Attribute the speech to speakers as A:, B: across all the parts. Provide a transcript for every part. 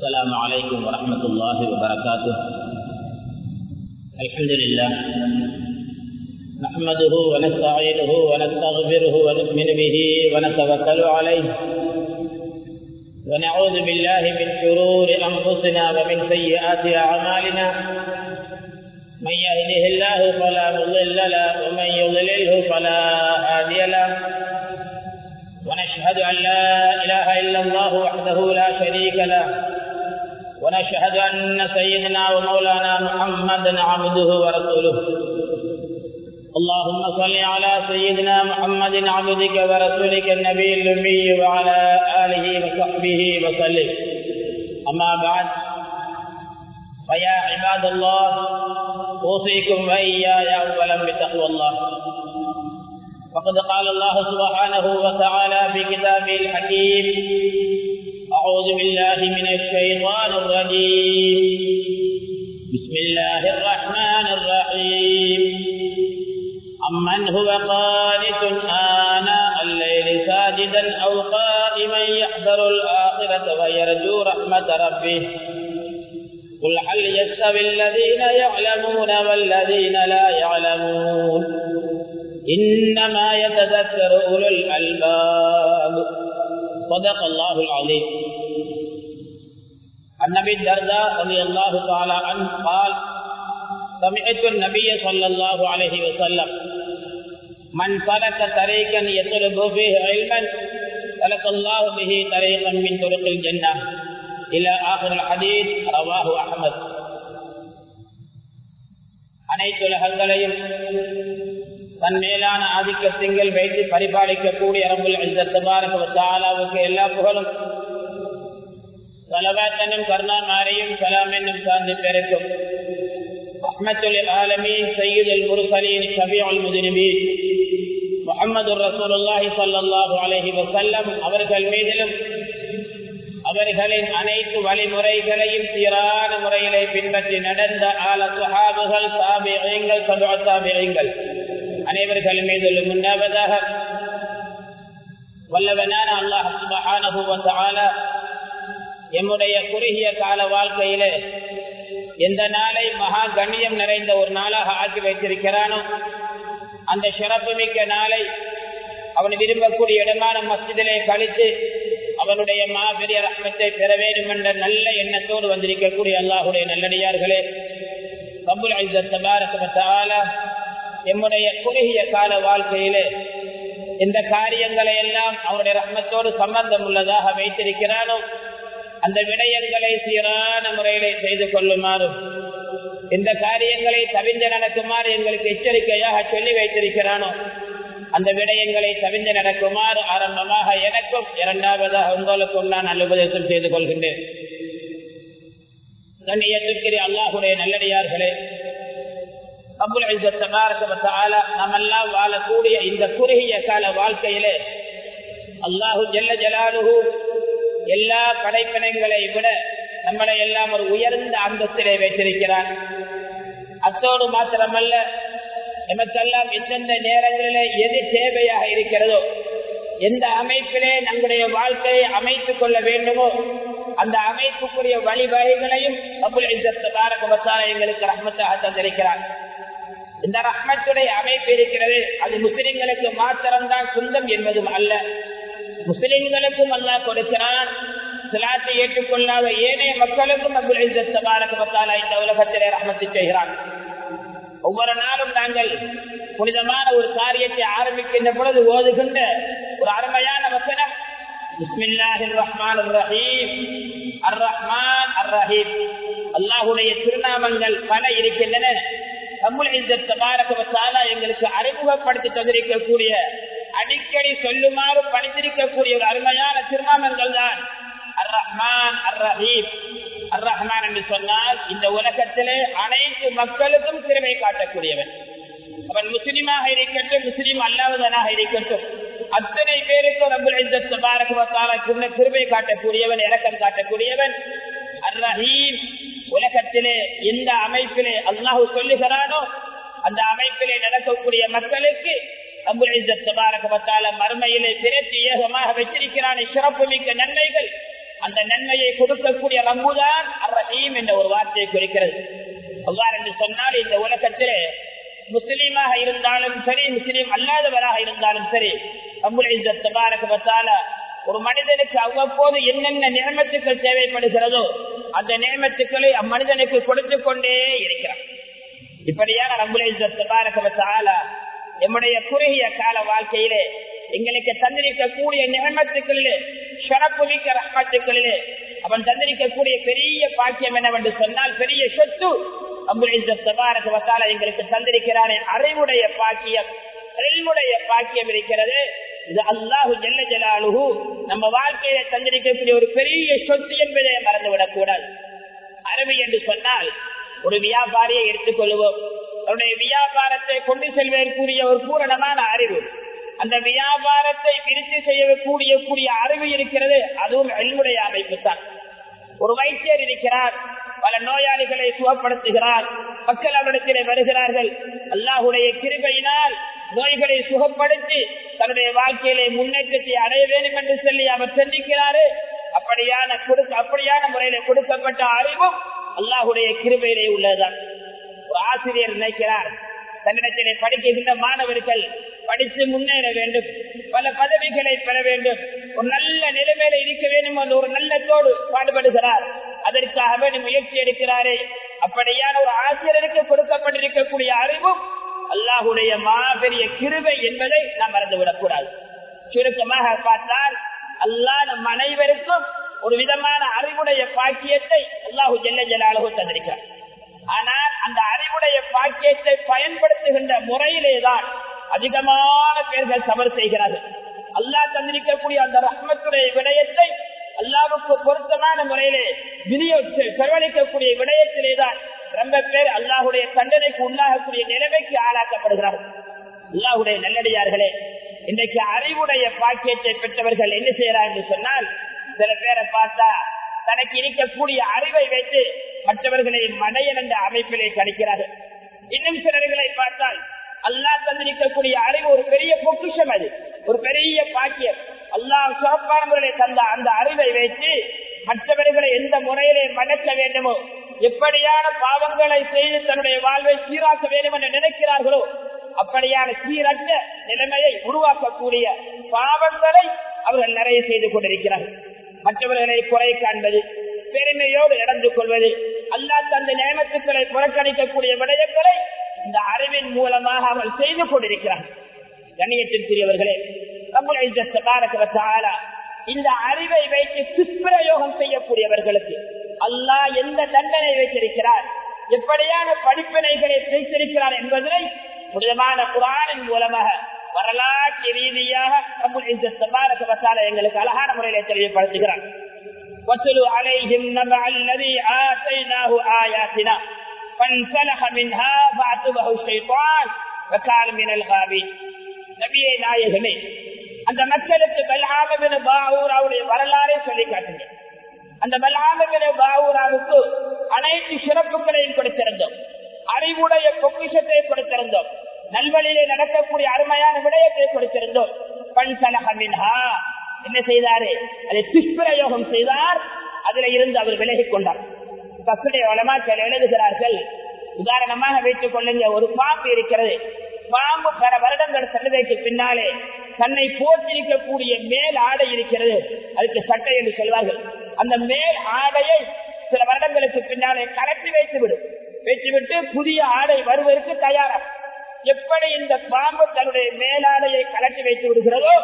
A: السلام عليكم ورحمة الله وبركاته. الحمد لله. نحمده ونستعينه ونستغفره ونؤمن به ونتوكل عليه. ونعوذ بالله من شرور أنفسنا ومن سيئات أعمالنا. من يهده الله فلا مضل له ومن يضلله فلا هادي له. ونشهد أن لا إله إلا الله وحده لا شريك له. ونشهد أن سيدنا ومولانا محمدا عبده ورسوله. اللهم صل على سيدنا محمد عبدك ورسولك النبي الأمي وعلى آله وصحبه وسلم. أما بعد فيا عباد الله أوصيكم وإياي أولا بتقوى الله. فقد قال الله سبحانه وتعالى في كتابه الحكيم أعوذ بالله من الشيطان الرجيم. بسم الله الرحمن الرحيم. أمن هو قانت آناء الليل ساجدا أو قائما يحذر الآخرة ويرجو رحمة ربه. قل هل يستوي الذين يعلمون والذين لا يعلمون؟ إنما يتذكر أولو الألباب. صدق الله العظيم. عن ابي الدرداء رضي الله تعالى عنه قال سمعت النبي صلى الله عليه وسلم من سلك طريقا يطلب فيه علما سلك الله به طريقا من طرق الجنه الى اخر الحديث رواه احمد அனைத்து உலகங்களையும் தன் மேலான ஆதிக்கத்திங்கள் வைத்து பரிபாலிக்கக்கூடிய அரபுல் தாலாவுக்கு எல்லா புகழும் சலவாத்தனும் கருணாமாரையும் சலாம் என்னும் சார்ந்து பெருக்கும் அஹமத்துல் ஆலமீன் சையீதுல் முருசலீன் ஷபியுல் முதினபீன் முகமது ரசூலுல்லாஹி ஸல்லல்லாஹு அலைஹி வஸல்லம் அவர்கள் மீதிலும் அவர்களின் அனைத்து வழிமுறைகளையும் சீரான முறையிலே பின்பற்றி நடந்த ஆல சுஹாபுகள் சாபியங்கள் சபா சாபியங்கள் அனைவர்கள் மீதிலும் உண்டாவதாக வல்லவனான அல்லாஹ் சுபஹானஹு வ தஆலா எம்முடைய குறுகிய கால வாழ்க்கையில எந்த நாளை மகா கண்ணியம் நிறைந்த ஒரு நாளாக ஆக்கி வைத்திருக்கிறானோ அந்த சிறப்புமிக்க நாளை அவன் விரும்பக்கூடிய இடமான மஸ்ஜிதிலே கழித்து அவனுடைய மாபெரிய ரத்னத்தை பெற வேண்டும் என்ற நல்ல எண்ணத்தோடு வந்திருக்கக்கூடிய அல்லாஹுடைய நல்லடியார்களே கபுல் ஐசத்தால எம்முடைய குறுகிய கால வாழ்க்கையிலே இந்த காரியங்களை எல்லாம் அவருடைய ரத்னத்தோடு சம்பந்தம் உள்ளதாக வைத்திருக்கிறானோ அந்த விடயங்களை சீரான முறையிலே செய்து கொள்ளுமாறும் இந்த காரியங்களை தவிர்ந்து நடக்குமாறு எங்களுக்கு எச்சரிக்கையாக சொல்லி வைத்திருக்கிறானோ? அந்த விடயங்களை தவிர்ந்து நடக்குமாறு ஆரம்பமாக எனக்கும் இரண்டாவதாக உங்களுக்கும் நான் நல்ல உபதேசம் செய்து கொள்கின்றேன். கண்ணியத்திற்கிற அல்லாஹுடைய நல்லடியார்களே நாமெல்லாம் வாழக்கூடிய இந்த குறுகிய கால வாழ்க்கையிலே அல்லாஹு ஜெல்ல ஜலாலுகு எல்லா படைப்பினங்களை விட நம்மளை எல்லாம் ஒரு உயர்ந்த அந்தஸ்திலே வைத்திருக்கிறார். அத்தோடு மாத்திரமல்ல நமக்கெல்லாம் எந்தெந்த நேரங்களிலே எது தேவையாக இருக்கிறதோ எந்த அமைப்பிலே நம்முடைய வாழ்க்கையை அமைத்துக் கொள்ள வேண்டுமோ அந்த அமைப்புக்குரிய வழிவகைகளையும் எங்களுக்கு ரஹ்மத்தாக தந்திருக்கிறார். இந்த ரஹ்மத்துடைய அமைப்பு இருக்கிறது அது முஸ்லிம்களுக்கு மாத்திரம்தான் சொந்தம் என்பதும் அல்ல. முஸ்லிம்களுக்கும் அல்லா கொடுக்கிறான். சிலாத்தை ஏற்றுக்கொள்ளாத ஏனைய மக்களுக்கும் அபுல் இந்த உலகத்திலே ரஹமத்து செய்கிறான். ஒவ்வொரு நாளும் நாங்கள் புனிதமான ஒரு காரியத்தை ஆரம்பிக்கின்ற பொழுது ஓதுகின்ற ஒரு அருமையான வசனம். பிஸ்மில்லாஹிர் ரஹ்மான் ரஹீம். அர் ரஹ்மான் அர் ரஹீம் அல்லாஹுடைய திருநாமங்கள் பல இருக்கின்றன. எங்களுக்கு அறிமுகப்படுத்தி தந்திருக்கக்கூடிய அடிக்கடி சொல்லுமாறு பணித்திருக்கக்கூடிய ஒரு அருமையான திருநாமங்கள் தான். அர் ரஹ்மான் அர் ரஹீம் அர் ரஹ்மான் என்று சொன்னால் இந்த உலகத்திலே அனைத்து மக்களுக்கும் திறமை காட்டக்கூடியவன். அவன் முஸ்லீமாக இருக்கட்டும் முஸ்லீம் அல்லாதவனாக இருக்கட்டும் அத்தனை பேருக்கு கிருமை காட்டக்கூடியவன் இறக்கம் காட்டக்கூடியவன். அர் ரஹீம் உலகத்திலே எந்த அமைப்பிலே அல்லாஹு சொல்லுகிறானோ அந்த அமைப்பிலே நடக்கக்கூடிய மக்களுக்கு மறுமையிலே பிறத்தி ஏகமாக வச்சிருக்கிறான். சிறப்பு மிக்க நன்மைகள். அந்த நன்மையை கொடுக்கக்கூடிய
B: ரம்புதான் ரஹீம் என்ற ஒரு வார்த்தையை குறிக்கிறது. அவ்வாறு என்று சொன்னால் இந்த உலகத்திலே முஸ்லீமாக இருந்தாலும் சரி முஸ்லீம் அல்லாதவராக இருந்தாலும் சரி அம்புலால ஒரு மனிதனுக்கு அவ்வப்போது என்னென்ன நியமத்துக்கள் தேவைப்படுகிறதோ அந்த நியமத்துக்களை அம்மனிதனுக்கு கொடுத்து கொண்டே இருக்கிறார் இப்படியான ரம்புலால நம்முடைய குறுகிய கால வாழ்க்கையிலே எங்களுக்கு தந்திருக்கக்கூடிய நியமத்துக்களிலே ஷரப்புமிக்க ரஹ்மத்துக்களிலே அவன் தந்திரிக்கக்கூடிய பெரிய பாக்கியம் என்னவென்று சொன்னால் பெரிய சொத்து அம்புலேசபாரக எங்களுக்கு தந்திருக்கிறானே. அறிவுடைய பாக்கியம் அறிவுடைய பாக்கியம் இருக்கிறது. இது அல்லாஹு ஜெல்ல ஜலாலுகு நம்ம வாழ்க்கையில தந்திருக்கக்கூடிய ஒரு பெரிய சொத்து என்பதை மறந்துவிடக் கூடாது அறிவு என்று சொன்னால் ஒரு வியாபாரியை எடுத்துக்கொள்வோம். அவருடைய வியாபாரத்தை கொண்டு செல்வதற்குரிய ஒரு பூரணமான அறிவு. அந்த வியாபாரத்தை விருத்தி செய்யக்கூடிய கூடிய அறிவு இருக்கிறது அதுவும் எல்முடைய அமைப்பு தான் ஒரு வைத்தியர் இருக்கிறார் பல நோயாளிகளை சுகப்படுத்துகிறார் மக்கள் அவரிடத்திலே வருகிறார்கள். அல்லாஹுடைய கிருபையினால் நோய்களை சுகப்படுத்தி தன்னுடைய வாழ்க்கையிலே முன்னேற்றத்தை அடைய வேண்டும் என்று சொல்லி அவர் சந்திக்கிறாரு அப்படியான கொடுக்க அப்படியான முறையில கொடுக்கப்பட்ட அறிவும் அல்லாஹுடைய கிருபையிலே உள்ளதுதான். ஒரு ஆசிரியர் நினைக்கிறார். தன்னிடத்திலே படிக்கின்ற மாணவர்கள் படித்து முன்னேற வேண்டும். பல பதவிகளை பெற வேண்டும். ஒரு நல்ல நிலைமையில இருக்க வேண்டும் என்று ஒரு நல்லத்தோடு பாடுபடுகிறார். அதற்காக வேண்டி முயற்சி எடுக்கிறாரே. அப்படியான ஒரு ஆசிரியருக்கு கொடுக்கப்பட்டிருக்கக்கூடிய அறிவும் அல்லாஹுடைய மாபெரிய கிருவை என்பதை நாம் மறந்துவிடக் கூடாது சுருக்கமாக பார்த்தால் அல்லாஹ் நம் அனைவருக்கும் ஒரு விதமான அறிவுடைய பாக்கியத்தை அல்லாஹு ஜெல்ல ஜலாலகு தந்திருக்கிறார் ஆனால் அந்த அறிவுடைய பாக்கியத்தை பயன்படுத்துகின்ற முறையிலேதான் அதிகமான பேர்கள் தவறு செய்கிறார்கள். அல்லாஹ் தந்திருக்கக்கூடிய அந்த ரஹ்மத்துடைய விடயத்தை அல்லாவுக்கு பொருத்தமான முறையிலே விநியோக செலவழிக்கக்கூடிய விடயத்திலேதான் ரொம்ப பேர் அல்லாஹுடைய தண்டனைக்கு உள்ளாகக்கூடிய நிலைமைக்கு ஆளாக்கப்படுகிறார்கள். அல்லாஹுடைய நல்லடியார்களே இன்றைக்கு அறிவுடைய பாக்கியத்தை பெற்றவர்கள் என்ன செய்யறாங்க என்று சொன்னால் சில பேரை பார்த்தா தனக்கு இருக்கக்கூடிய அறிவை வைத்து மற்றவர்களை மடையன் என்ற அமைப்பிலே கணிக்கிறார்கள். இன்னும் சிலர்களை பார்த்தால் அல்லா தந்திருக்கக்கூடிய அறிவு ஒரு பெரிய பொக்கிஷம் அது. ஒரு பெரிய பாக்கியம். அல்லாஹ் சிறப்பான தந்த அந்த அறிவை வைத்து மற்றவர்களை எந்த முறையிலே மடக்க வேண்டுமோ எப்படியான பாவங்களை செய்து தன்னுடைய வாழ்வை சீராக்க வேண்டும் என்று நினைக்கிறார்களோ அப்படியான சீரற்ற நிலைமையை உருவாக்கக்கூடிய பாவங்களை அவர்கள் நிறைய செய்து கொண்டிருக்கிறார்கள். மற்றவர்களை குறை காண்பது பெருமையோடு இடந்து கொள்வது. அல்லா தந்த நியமத்துக்களை புறக்கணிக்கக்கூடிய விடயங்களை இந்த அறிவின் மூலமாக அவர்கள் செய்து கொண்டிருக்கிறார்கள் கண்ணியத்திற்குரியவர்களே இந்த அறிவை வைத்து துஷ்பிரயோகம் செய்யக்கூடியவர்களுக்கு அல்லாஹ் எந்த தண்டனை வைத்திருக்கிறார் எப்படியான படிப்பினைகளை வைத்திருக்கிறார் என்பதனை புனிதமான குரானின் மூலமாக வரலாற்று ரீதியாக எங்களுக்கு அழகான முறையில தெளிவுபடுத்துகிறார் واتلوا عليهم نبع الذي آتيناه آياتنا فانسلخ منها فأعتبه الشيطان وكان من الغابين நபியை நாயகமே அந்த மக்களுக்கு பல்ஆமின் பாவூராவுடைய வரலாறை சொல்லி காட்டுங்க அந்த பல்ஆமின் பாவூராவுக்கு அனைத்து சிறப்புகளையும் கொடுத்திருந்தோம் அறிவுடைய பொக்கிஷத்தை கொடுத்திருந்தோம் நல்வழியிலே நடக்கக்கூடிய அருமையான விடயத்தை கொடுத்திருந்தோம் பண் சலகமின்ஹா என்ன செய்தாரு? அதை துஷ்பிரயோகம் செய்தார். அதுல இருந்து அவர் விலகிக் கொண்டார். கசுடைய வளமாக்கள் எழுதுகிறார்கள் உதாரணமாக வைத்துக் கொள்ளுங்க ஒரு பாம்பு இருக்கிறது. பாம்பு பல வருடங்கள் சென்றதற்கு பின்னாலே தன்னை போட்டிருக்கக்கூடிய மேல் ஆடை இருக்கிறது. அதுக்கு சட்டை என்று சொல்வார்கள். அந்த மேல் ஆடையை சில வருடங்களுக்கு பின்னாலே கலட்டி வைத்து விடும் வைத்துவிட்டு புதிய ஆடை வருவதற்கு தயாராகும் எப்படி இந்த பாம்பு தன்னுடைய மேலாடையை கலட்டி வைத்து விடுகிறதோ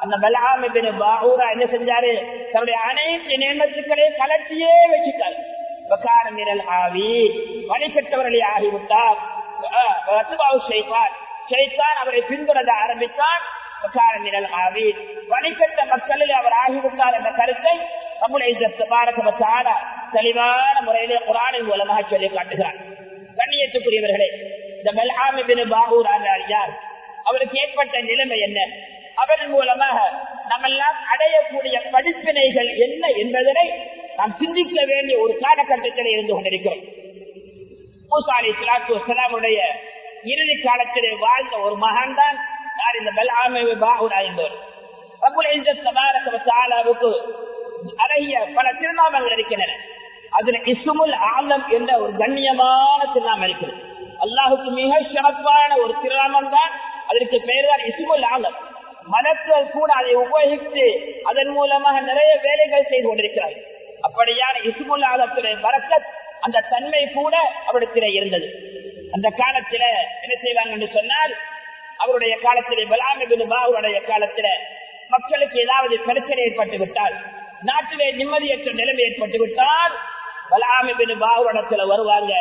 B: அந்த பலாமின் பாகூரா என்ன செஞ்சாரு தன்னுடைய அனைத்து நியமத்துக்களையும் கலட்டியே வச்சுட்டார் நிரல் ஆவி வழிபட்டவர்களே ஆகிவிட்டார் செய்தான் அவரை பின்தொடர ஆரம்பித்தான் நிரல் ஆவி வழிகட்ட மக்களில் அவர் ஆகிவிட்டார் என்ற கருத்தை நம்முடைய தெளிவான முறையிலே குரானின் மூலமாக சொல்லி காட்டுகிறார் கண்ணியத்துக்குரியவர்களே இந்த பல்ஹாமிபின் பாகூர் யார் அவருக்கு ஏற்பட்ட நிலைமை என்ன? அவரின் மூலமாக நம்மெல்லாம் அடையக்கூடிய படிப்பினைகள் என்ன என்பதனை நாம் சிந்திக்க வேண்டிய ஒரு காலகட்டத்தில் இருந்து கொண்டிருக்கிறோம். மூசாலி இஸ்லாத்து வசலாமுடைய இறுதி காலத்திலே வாழ்ந்த ஒரு மகான் தான் யார்? இந்த பல்ஹாமி பாகூர் என்பவர். அழகிய பல திருநாமங்கள் இருக்கின்றன. அதுல இசுமுல் ஆலம் என்ற ஒரு கண்ணியமான திருநாமம் இருக்கிறது. அல்லாஹுக்கு மிக சிறப்பான ஒரு திருநாமம் தான் அதற்கு பெயர் தான் இசுமுல் ஆலம். மலக்கள் கூட அதை உபயோகித்து அதன் மூலமாக நிறைய வேலைகள் செய்து கொண்டிருக்கிறார்கள் அப்படியான இசுமுல் ஆலத்துடைய பரக்கத் அந்த தன்மை கூட அவரிடத்திலே இருந்தது. அந்த காலத்தில என்ன செய்வாங்க என்று சொன்னால் அவருடைய காலத்திலே பலாமிபின் பாவுடைய காலத்தில மக்களுக்கு ஏதாவது பிரச்சனை ஏற்பட்டு விட்டால் நாட்டிலே நிம்மதியற்ற நிலைமை ஏற்பட்டு விட்டால் பலாமிபின் பாவுடத்துல வருவாங்க.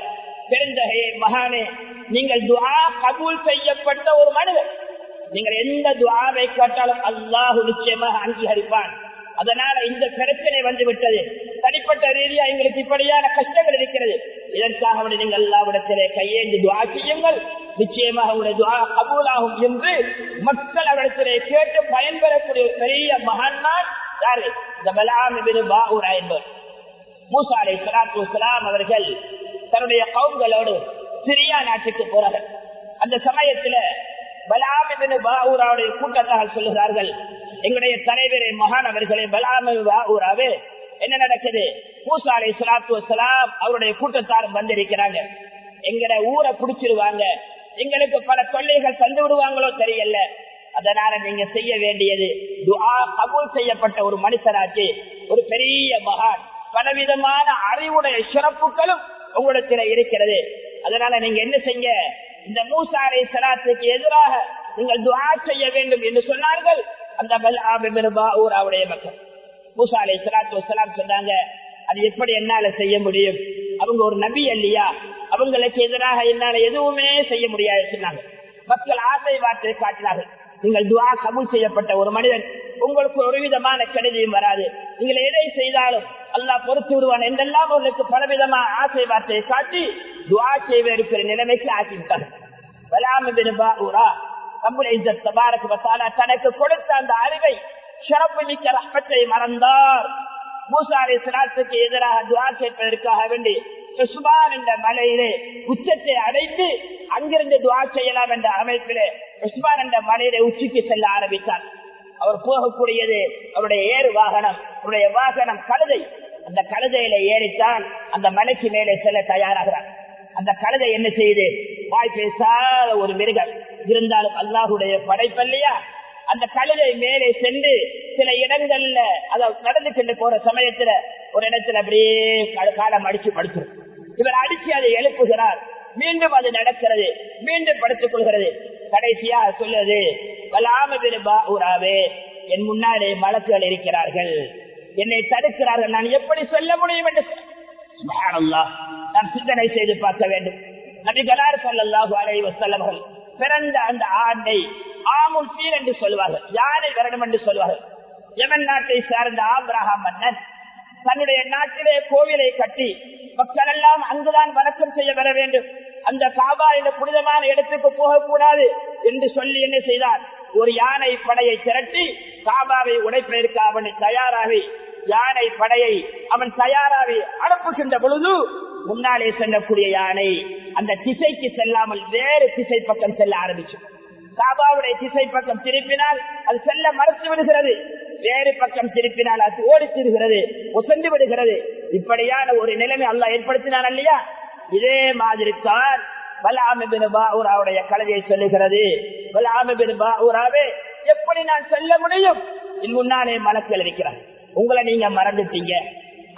B: பெருந்தகையே மகானே நீங்கள் துவா கபூல் செய்யப்பட்ட ஒரு மனிதர் நீங்கள் எந்த துவாவை கேட்டாலும் அல்லாஹு நிச்சயமாக அங்கீகரிப்பான். அதனால இந்த பிரச்சனை வந்து விட்டது தனிப்பட்ட ரீதியா எங்களுக்கு இப்படியான கஷ்டங்கள் இருக்கிறது. இதற்காக அவனை நீங்கள் எல்லாவிடத்திலே கையேந்து துவா செய்யுங்கள். நிச்சயமாக உங்களுடைய துவா கபூலாகும் என்று மக்கள் அவரிடத்திலே கேட்டு பயன்பெறக்கூடிய பெரிய மகான்தான் யாரு? இந்த பலாமிபின் என்பவர். மூசா அலை சலாத்து அவர்கள் தன்னுடைய கவுங்களோடு சிரியா நாட்டுக்கு போறார்கள். அந்த சமயத்துல பலாமிபின் பாவுராவுடைய கூட்டத்தாக சொல்லுகிறார்கள் எங்களுடைய தலைவரே மகானவர்களே அவர்களே பலாமி பாவுராவே என்ன நடக்குது? மூசா அலை சலாத்து வலாம் அவருடைய கூட்டத்தாரும் வந்திருக்கிறாங்க. எங்கட ஊரை புடிச்சிருவாங்க. எங்களுக்கு பல தொல்லைகள் தந்து விடுவாங்களோ தெரியல. அதனால நீங்க செய்ய வேண்டியது துஆ கபூல் செய்யப்பட்ட ஒரு மனுஷராச்சு ஒரு பெரிய மகான். பலவிதமான அறிவுடைய சிறப்புகளும் உங்களிடத்தில் இருக்கிறது. அதனால நீங்க என்ன செய்ய இந்த மூசாரை சலாத்துக்கு எதிராக நீங்கள் துவா செய்ய வேண்டும் என்று சொன்னார்கள். அந்த அவருடைய மக்கள் மூசாலை சலாத்து சலாம் சொன்னாங்க அது எப்படி என்னால செய்ய முடியும்? அவங்க ஒரு நபி இல்லையா அவங்களுக்கு எதிராக என்னால எதுவுமே செய்ய முடியாது சொன்னாங்க. மக்கள் ஆசை வார்த்தை காட்டினார்கள். நீங்கள் துவா கபூல் செய்யப்பட்ட ஒரு மனிதன் உங்களுக்கு ஒரு விதமான கெடுதியும் வராது. நீங்கள் எதை செய்தாலும் அல்லாஹ் பொறுத்து விடுவான் என்றெல்லாம் உங்களுக்கு பலவிதமான ஆசை வார்த்தையை காட்டி துவா செய்வ இருக்கிற நிலைமைக்கு ஆக்கிவிட்டார். தனக்கு கொடுத்த அந்த அறிவை சிறப்பு மிக்க ரப்பத்தை மறந்தார் மூசாரி சிராத்துக்கு எதிராக துவா கேட்பதற்காக வேண்டி உஸ்மான் என்ற மலையிலே உச்சத்தை அடைத்து அங்கிருந்து துவா செய்யலாம் என்ற அமைப்பிலே உஸ்மான் என்ற மலையிலே உச்சிக்கு செல்ல ஆரம்பித்தார். அவர் போகக்கூடியது அவருடைய ஏறு வாகனம் அவருடைய வாகனம் கழுதை. அந்த கழுதையில ஏறித்தான் அந்த மலைக்கு மேலே செல்ல தயாராகிறார். அந்த கழுதை என்ன செய்யுது வாய் பேசாத ஒரு மிருகம். இருந்தாலும் அல்லாஹுடைய படைப்பல்லையா? அந்த கழுதை மேலே சென்று சில இடங்கள்ல அதை நடந்து சென்று போற சமயத்துல ஒரு இடத்துல அப்படியே காலம் அடிச்சு படுத்துரும் இவர் அடிச்சு அதை எழுப்புகிறார். மீண்டும் அது நடக்கிறது. மீண்டும் படுத்துக் கொள்கிறது. கடைசியா சொல்லுது என் முன்னாலே மலக்குகள் இருக்கிறார்கள். என்னை தடுக்கிறார்கள். நான் எப்படி சொல்ல முடியும் என்று நான் சிந்தனை செய்து பார்க்க வேண்டும். நபிகளார் சல்லாஹூ அலைவ செல்லவர்கள் பிறந்த அந்த ஆண்டை ஆமுல் சீர் என்று சொல்வார்கள். யாரை வரணும் என்று சொல்வார்கள். எமன் நாட்டை சார்ந்த ஆப்ரஹாம் மன்னன் தன்னுடைய நாட்டிலே கோவிலை கட்டி மக்கள் எல்லாம் அங்குதான் வணக்கம் செய்ய வர வேண்டும். அந்த காபா என்ற புனிதமான இடத்துக்கு போகக்கூடாது என்று சொல்லி என்ன செய்தார்? ஒரு யானை படையை திரட்டி காபாவை உடைப்பதற்கு அவனை தயாராகி யானை படையை அவன் தயாராகி அனுப்புகின்ற பொழுது முன்னாலே செல்லக்கூடிய யானை அந்த திசைக்கு செல்லாமல் வேறு திசை பக்கம் செல்ல ஆரம்பிச்சு காபாவுடைய திசை பக்கம் திருப்பினால் அது செல்ல மறுத்து விடுகிறது. வேறு பக்கம் திருப்பினால் அது ஓடி திருகிறது ஒசந்து விடுகிறது. இப்படியான ஒரு நிலைமை அல்ல ஏற்படுத்தினான் இல்லையா? இதே மாதிரி தான் பலாமிபின் கலதையை சொல்லுகிறது. பலாமிபின் எப்படி நான் சொல்ல முடியும்? என் முன்னாலே மலக்கள் இருக்கிறார் உங்களை நீங்க மறந்துட்டீங்க.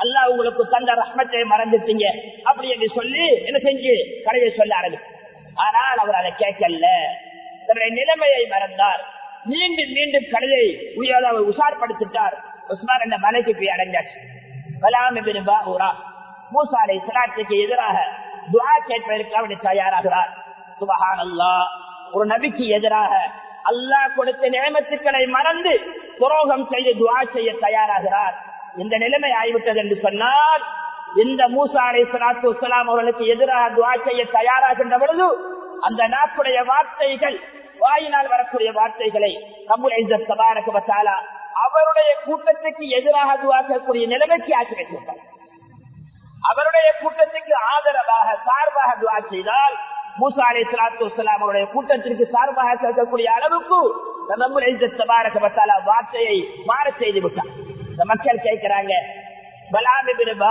B: அல்லாஹ் உங்களுக்கு தந்த ரஹ்மத்தை மறந்துட்டீங்க. அப்படி என்று சொல்லி என்ன செஞ்சு கலையை சொல்ல ஆரம்பிச்சு ஆனால் அவர் அதை கேட்கல. தன்னுடைய நிலைமையை மறந்தார். மீண்டும் மீண்டும் கடையை அவர் உஷார்படுத்திட்டார். உஸ்மான் என்ற மலைக்கு போய் அடைஞ்சாச்சு. பலாமிபின் பாவுரா மூசாலை சிலாத்துக்கு எதிராக துவா கேட்பதற்கு அவனை தயாராகிறார். சுபகான் அல்லா ஒரு நபிக்கு எதிராக அல்லாஹ் கொடுத்த நியமத்துக்களை மறந்து துரோகம் செய்து துவா செய்ய தயாராகிறார். இந்த நிலைமை ஆகிவிட்டது என்று சொன்னால் இந்த மூசா அலை சலாத்து வலாம் அவர்களுக்கு எதிராக துவா செய்ய தயாராகின்ற பொழுது அந்த நாட்டுடைய வார்த்தைகள் வாயினால் வரக்கூடிய வார்த்தைகளை கபுல் சபாரக அவருடைய கூட்டத்துக்கு எதிராக துவாக்கக்கூடிய நிலைமைக்கு ஆக்கி வைத்துவிட்டார். அவருடைய கூட்டத்திற்கு ஆதரவாக சார்பாக துவா செய்தால் மூசா அலி சலாத்து வலாம் அவருடைய கூட்டத்திற்கு சார்பாக கேட்கக்கூடிய அளவுக்கு வார்த்தையை மாற செய்து விட்டார் இந்த மக்கள் கேட்கிறாங்க பலாமிபின்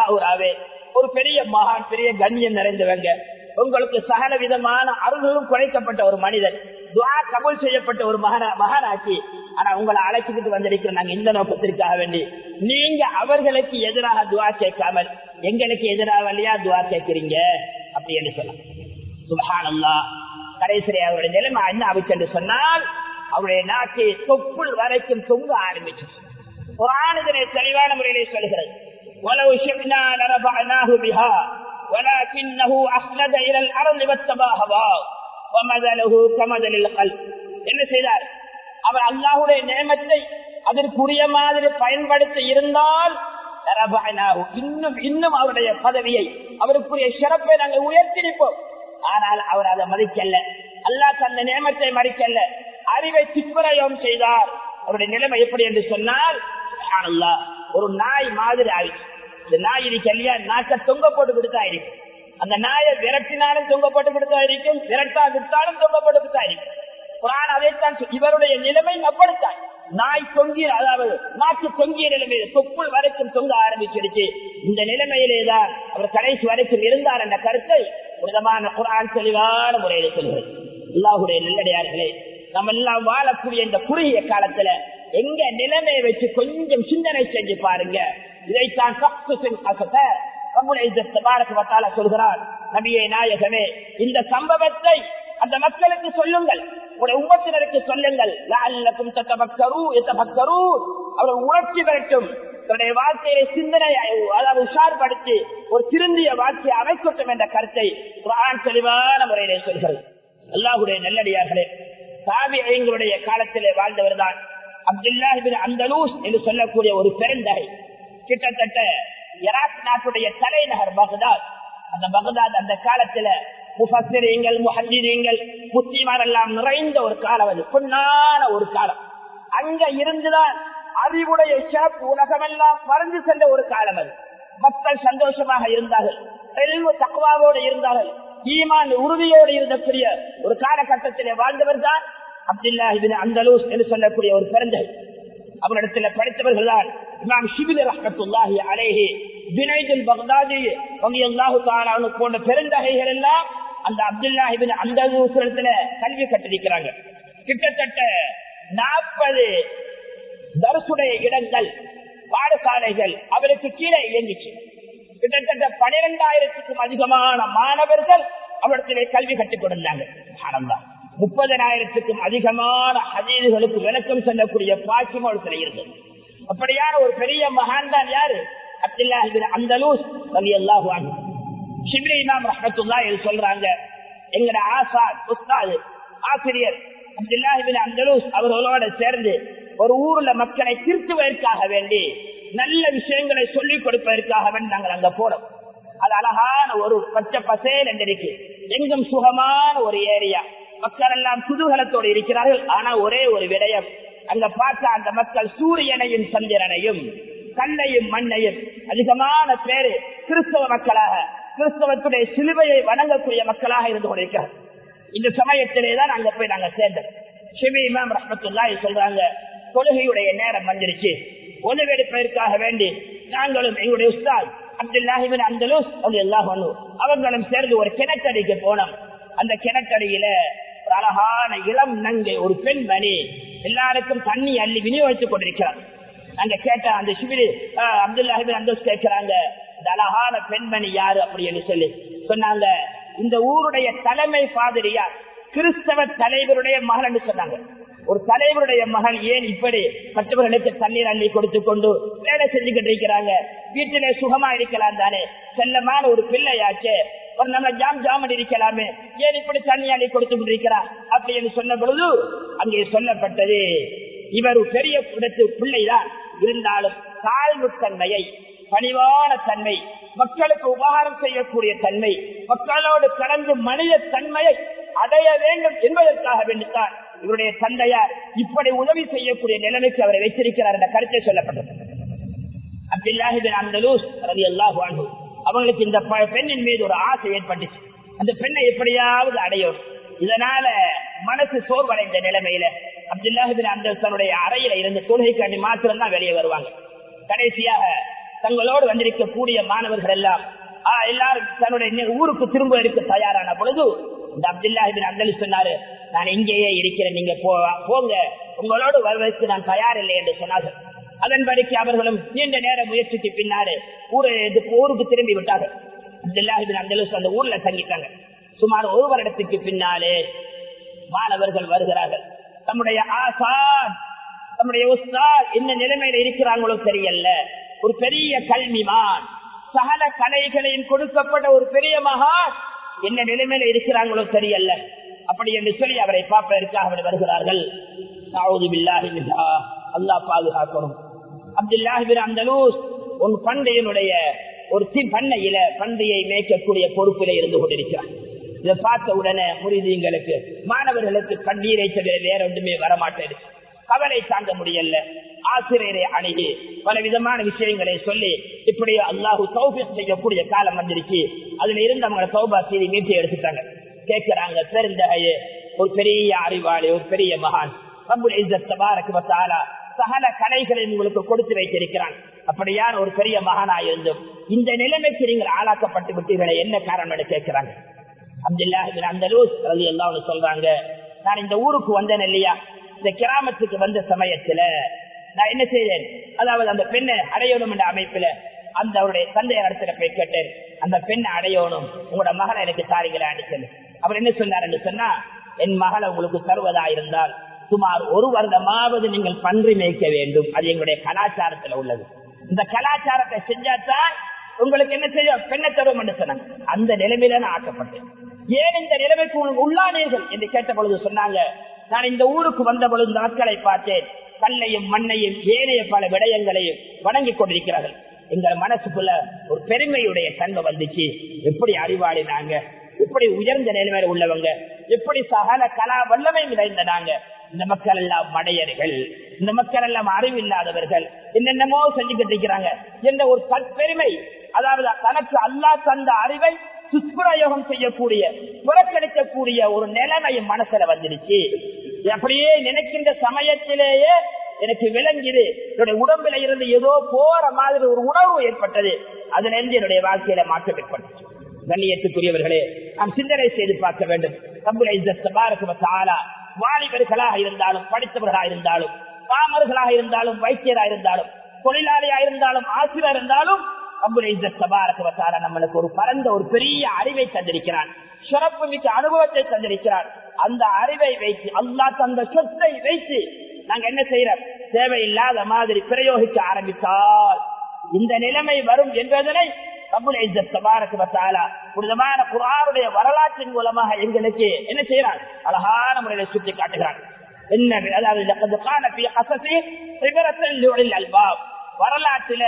B: ஒரு பெரிய மகான் பெரிய கண்ணியம் நிறைந்தவங்க உங்களுக்கு சகல விதமான அருள்களும் குறைக்கப்பட்ட ஒரு மனிதன். துவா கபூல் செய்யப்பட்ட ஒரு மகன மகானாக்கி ஆனா உங்களை அழைச்சிக்கிட்டு வந்திருக்கிற நாங்க இந்த நோக்கத்திற்காக வேண்டி நீங்க அவர்களுக்கு எதிராக துவா கேட்காமல் எங்களுக்கு எதிராக இல்லையா துவா கேட்கிறீங்க அப்படி என்று சொல்லலாம் சுபஹானல்லா கடைசி அவருடைய நிலைமை என்ன ஆச்சு என்று சொன்னால் அவருடைய நாட்டை தொப்புள் வரைக்கும் தொங்க ஆரம்பிச்சு குரான் இதனை தெளிவான முறையிலே சொல்கிறது ولو شئنا لرفعناه بها ولكنه أخلد إلى الأرض واتبع هواه ومثله كمثل القلب என்ன செய்தார்? அவர் அல்லாஹுடைய நேமத்தை அதற்குரிய மாதிரி பயன்படுத்த இருந்தால் இன்னும் இன்னும் அவருடைய பதவியை அவருக்குரிய சிறப்பை நாங்கள் உயர்த்திருப்போம் ஆனால் அவர் அதை மதிக்கல்ல. அல்லாஹ் தந்த நேமத்தை மறிக்கல்ல அறிவை சிப்பரயம் செய்தார். அவருடைய நிலைமை எப்படி என்று சொன்னால் ஒரு நாய் மாதிரி ஆயிடுச்சு. இந்த நாய் இது இல்லையா நாக்க தொங்க போட்டு விடுத்தா அந்த நாயை விரட்டினாலும் தொங்கப்பட்டு இருக்கும் விரட்டா விட்டாலும் தொங்கப்பட்டு இருக்கும் குரான் அதைத்தான் இவருடைய நிலைமை அப்படித்தான். நாய் தொங்கிய அதாவது நாக்கு தொங்கிய நிலைமையில தொப்புள் வரைக்கும் தொங்க ஆரம்பிச்சிருச்சு இந்த நிலைமையிலேதான் அவர் கடைசி வரைக்கும் இருந்தார் என்ற கருத்தை விதமான குரான் தெளிவான முறையில் சொல்கிறது. அல்லாஹுடைய நல்லடையார்களே நம்ம எல்லாம் வாழக்கூடிய இந்த குறுகிய காலத்துல எங்க நிலைமையை வச்சு கொஞ்சம் சிந்தனை செஞ்சு பாருங்க. இதைத்தான் சொல்கிறார் நபியை நாயகமே இந்த சம்பவத்தை அந்த மக்களுக்கு சொல்லுங்கள். உடைய உமத்தினருக்கு சொல்லுங்கள். லால்லக்கும் உணர்ச்சி பெறட்டும். தன்னுடைய வாழ்க்கையை சிந்தனை அதாவது உஷார்படுத்தி ஒரு திருந்திய வாழ்க்கையை அமைக்கட்டும் என்ற கருத்தை குரான் தெளிவான முறையிலே சொல்கிறது. அல்லாஹுடைய நல்லடியார்களே சாவி ஐங்களுடைய காலத்திலே வாழ்ந்தவர் தான் அப்துல்லாஹிபின் அந்தலூஸ் என்று சொல்லக்கூடிய ஒரு பெருந்தகை. கிட்டத்தட்ட ஈராக் நாட்டுடைய தலைநகர் பகதாத். அந்த பகதாத் அந்த காலத்துல முஃபசிரியங்கள் முஹஜிரியங்கள் முஸ்லிமார் எல்லாம் நிறைந்த ஒரு காலம் அது. பொன்னான ஒரு காலம். அங்க இருந்துதான் அறிவுடைய சிறப்பு உலகமெல்லாம் மறந்து சென்ற ஒரு காலம் அது. மக்கள் சந்தோஷமாக இருந்தார்கள். தெளிவு தக்குவாவோடு இருந்தார்கள். ஈமான் உறுதியோடு இருந்தக்கூடிய ஒரு காலகட்டத்திலே வாழ்ந்தவர் தான் அப்துல்லா அந்த அந்தலூஸ் என்று சொல்லக்கூடிய ஒரு பிறந்தகை அவரிடத்துல படித்தவர்கள் தான் இமாம் ஷிபில் ரஹமத்துல்லாஹி அலேஹி வினைதுல் பக்தாதி அல்லாஹு தாலானு போன்ற பெருந்தகைகள் எல்லாம் அந்த அப்துல்லாஹிபின் அந்தலூசத்துல கல்வி கட்டிருக்கிறாங்க கிட்டத்தட்ட நாற்பது தரசுடைய இடங்கள் பாடசாலைகள் அவருக்கு கீழே இயங்கிச்சு. கிட்டத்தட்ட பனிரெண்டாயிரத்துக்கும் அதிகமான மாணவர்கள் அவரிடத்திலே கல்வி கற்றுக் கொடுத்தாங்க ஆனந்தான் முப்பதனாயிரத்துக்கும் அதிகமான ஹதீதுகளுக்கு விளக்கம் செல்லக்கூடிய பாக்கியம் அவர் இருந்தது அப்படியான ஒரு பெரிய மகான் தான் யாரு? அப்துல்லா அந்தலூஸ் ரவி அல்லாஹு ஷிப்ரி இமாம் ரஹமத்துல்லா சொல்றாங்க எங்கட ஆசா உஸ்தாது ஆசிரியர் அப்துல்லாஹிபின் அந்தலூஸ் அவர்களோட சேர்ந்து ஒரு ஊர்ல மக்களை திருத்துவதற்காக வேண்டி நல்ல விஷயங்களை சொல்லிக் கொடுப்பதற்காக வேண்டி நாங்கள் அங்க போறோம். அது அழகான ஒரு பச்சை பசேல் என்று எங்கும் சுகமான ஒரு ஏரியா. மக்கள் எல்லாம் குதூகலத்தோடு இருக்கிறார்கள். ஆனா ஒரே ஒரு விடயம். அங்க பார்த்தா அந்த மக்கள் சூரியனையும் சந்திரனையும் கல்லையும் மண்ணையும் அதிகமான பேரு கிறிஸ்தவ மக்களாக கிறிஸ்தவத்துடைய சிலுவையை வணங்கக்கூடிய மக்களாக இருந்து கொண்டிருக்கிறார். இந்த சமயத்திலே தான் அங்க போய் நாங்க சேர்ந்தோம். ஷிமி இமாம் ரஹமத்துல்லாஹி சொல்றாங்க தொழுகையுடைய நேரம் வந்துருச்சு. உதவெடுப்பதற்காக வேண்டி நாங்களும் எங்களுடைய உஸ்தாத் அப்துல்லாஹிபின் அந்தலூஸ் எல்லாம் அவங்களும் சேர்ந்து ஒரு கிணற்றடிக்கு போனோம். அந்த கிணற்றடியில ஒரு அழகான இளம் நங்கை ஒரு பெண்மணி எல்லாருக்கும் தண்ணி அள்ளி விநியோகித்துக் கொண்டிருக்கிறார். அங்க கேட்ட அந்த சிவிலி அப்துல்லாஹிபின் அந்தோஸ் கேட்கிறாங்க இந்த அழகான பெண்மணி யாரு? அப்படின்னு சொல்லி சொன்னாங்க. இந்த ஊருடைய தலைமை பாதிரியார் கிறிஸ்தவ தலைவருடைய மகள் சொன்னாங்க. ஒரு தலைவருடைய மகள் ஏன் இப்படி மற்றவர்களுக்கு தண்ணீர் அள்ளி கொடுத்து கொண்டு வேலை செஞ்சுக்கிட்டு இருக்கிறாங்க? வீட்டிலே சுகமா இருக்கலாம் தானே? செல்லமான ஒரு பிள்ளையாச்சு. ஒரு நம்ம ஜாம் ஜாமன் இருக்கலாமே ஏன் இப்படி தண்ணி கொடுத்து கொண்டிருக்கிறார்? அப்படின்னு சொன்ன பொழுது அங்கே சொல்லப்பட்டது இவர் பெரிய இடத்து பிள்ளைதான். இருந்தாலும் தாழ்வு தன்மையை பணிவான தன்மை மக்களுக்கு உபகாரம் செய்யக்கூடிய தன்மை மக்களோடு கலந்து மனித தன்மையை அடைய வேண்டும் என்பதற்காக வேண்டித்தான் இவருடைய தந்தையார் இப்படி உதவி செய்யக்கூடிய நிலைமைக்கு அவரை வைத்திருக்கிறார் என்ற கருத்தை சொல்லப்பட்டது அப்துல்லாஹிபின் அந்த ரவி அல்லாஹ் வாழ்வு அவங்களுக்கு இந்த பெண்ணின் மீது ஒரு ஆசை ஏற்பட்டுச்சு. அந்த பெண்ணை எப்படியாவது அடையும் இதனால மனசு சோர்வடைந்த நிலைமையில அப்துல்லாஹிபின் அந்தஸ்தனுடைய தன்னுடைய அறையில இருந்து தொழுகைக்காண்டி மாத்திரம் தான் வெளியே வருவாங்க. கடைசியாக தங்களோடு வந்திருக்கக்கூடிய மாணவர்கள் எல்லாம் எல்லாரும் தன்னுடைய ஊருக்கு திரும்ப இருக்க தயாரான பொழுது இந்த அப்துல்லாஹிபின் அந்தலி சொன்னாரு நான் இங்கேயே இருக்கிறேன் நீங்க போங்க. உங்களோடு வருவதற்கு நான் தயார் இல்லை என்று சொன்னார்கள். அதன்படிக்கு அவர்களும் நீண்ட நேர முயற்சிக்கு பின்னாலே ஊரு ஊருக்கு திரும்பி விட்டார்கள். அப்துல்லாஹிபின் அப்தலுஸ் அந்த ஊர்ல தங்கிட்டாங்க சுமார் ஒரு வருடத்துக்கு பின்னாலே மாணவர்கள் வருகிறார்கள். தம்முடைய ஆசான் தம்முடைய உஸ்தாத் என்ன நிலைமையில இருக்கிறாங்களோ தெரியல. ஒரு பெரிய கல்விமான் சகல கலைகளையும் கொடுக்கப்பட்ட ஒரு பெரிய மகான் என்ன நிலைமையில இருக்கிறாங்களோ தெரியல. அப்படி என்று சொல்லி அவரை பார்ப்பதற்காக அவர் வருகிறார்கள். நஅூது அல்லாஹ் பாதுகாக்கணும். அப்துல்லாஹிபின் அந்தலூஸ் உன் பண்டையனுடைய ஒரு தி பண்ணையில பண்டையை மேய்க்கக்கூடிய பொறுப்பிலே இருந்து கொண்டிருக்கிறார். இதை பார்த்த உடனே முறிதீங்களுக்கு மாணவர்களுக்கு கண்ணீரை தவிர வேற ஒன்றுமே வரமாட்டேன். கவலை தாங்க முடியல. ஆசிரியரை அணுகி பல விதமான விஷயங்களை சொல்லி இப்படி அல்லாஹு சௌபியம் செய்யக்கூடிய காலம் வந்துருச்சு அதுல இருந்து அவங்க சௌபா செய்தி மீட்டி எடுத்துட்டாங்க. கேட்கிறாங்க பெருந்தகையே ஒரு பெரிய அறிவாளி ஒரு பெரிய மகான். நம்முடைய சகல கலைகளை உங்களுக்கு கொடுத்து வைத்திருக்கிறான். அப்படியான ஒரு பெரிய மகானாயிருந்தும் இந்த நிலைமைக்கு நீங்கள் ஆளாக்கப்பட்டு விட்டீர்களே என்ன காரணம் என்று கேட்கிறாங்க அப்துல்லாஹிபின் அந்தலூஸ் ரலியல்லாஹு அன்ஹு சொல்றாங்க நான் இந்த ஊருக்கு வந்தேன் இல்லையா? இந்த கிராமத்துக்கு வந்த சமயத்துல நான் என்ன செய்தேன்? அதாவது அந்த பெண்ணை அடையணும் என்ற அமைப்புல அந்த அவருடைய தந்தையை இடத்துல போய் கேட்டேன். அந்த பெண்ணை அடையணும் உங்களோட மகளை எனக்கு தாரிகளை சொல்லி. அவர் என்ன சொன்னார் என்று சொன்னா என் மகளை உங்களுக்கு தருவதா இருந்தால் சுமார் ஒரு வருடமாவது நீங்கள் பன்றி மேய்க்க வேண்டும். அது எங்களுடைய கலாச்சாரத்துல உள்ளது. இந்த கலாச்சாரத்தை செஞ்சாதான் உங்களுக்கு என்ன செய்யும்? பெண்ணை தரும் என்று சொன்னாங்க. அந்த நிலைமையில நான் ஆக்கப்பட்டேன். ஏன் இந்த நிலைமைக்கு உள்ளானீர்கள் என்று கேட்ட பொழுது சொன்னாங்க நான் இந்த ஊருக்கு வந்த பொழுது நாட்களை பார்த்தேன். கல்லையும் மண்ணையும் ஏனைய பல விடயங்களையும் வணங்கிக் கொண்டிருக்கிறார்கள். எங்கள் மனசுக்குள்ள ஒரு பெருமையுடைய தன்மை வந்துச்சு. எப்படி அறிவாளி நாங்க எப்படி உயர்ந்த நிலைமையில உள்ளவங்க எப்படி சகல கலா வல்லமை நிறைந்த நாங்க இந்த மக்கள் எல்லாம் மடையர்கள் இந்த மக்கள் எல்லாம் அறிவில்லாதவர்கள் என்னென்னமோ செஞ்சுக்கிட்டு இருக்கிறாங்க. என்ற ஒரு பெருமை அதாவது தனக்கு அல்லாஹ் தந்த அறிவை துஷ்பிரயோகம் செய்யக்கூடிய புறக்கணிக்கக்கூடிய ஒரு நிலைமை மனசுல வந்துருச்சு அப்படியே நினைக்கின்ற சமயத்திலேயே எனக்கு விளங்கிது என்னுடைய உடம்புல இருந்து ஏதோ போற மாதிரி ஒரு உணர்வு ஏற்பட்டது. அதுல இருந்து என்னுடைய வாழ்க்கையில மாற்றம் ஏற்பட்டுச்சு கண்ணியத்துக்குரியவர்களே நாம் சிந்தனை செய்து பார்க்க வேண்டும். ரப்புல் இஸ்ஸத் தபாரக வாலிபர்களாக இருந்தாலும் படித்தவர்களாக இருந்தாலும் பாமர்களாக இருந்தாலும் வைத்தியராக இருந்தாலும் தொழிலாளியா இருந்தாலும் ஆசிரியர் இருந்தாலும் ரப்புல் இஸ்ஸத் தபாரக நம்மளுக்கு ஒரு பரந்த ஒரு பெரிய அறிவை தந்திருக்கிறான். சிறப்பு மிக்க அனுபவத்தை தந்திருக்கிறான். அந்த அறிவை வைத்து அல்லா தந்த சொத்தை வைத்து நாங்க என்ன செய்யறோம்? தேவையில்லாத மாதிரி பிரயோகிக்க ஆரம்பித்தால் இந்த நிலைமை வரும் என்பதனை ரப்புல் புனிதமான வரலாற்றின் மூலமாக எங்களுக்கு என்ன செய்யறான் அழகான முறையில சுட்டி காட்டுகிறான் என்ன அதாவது வரலாற்றில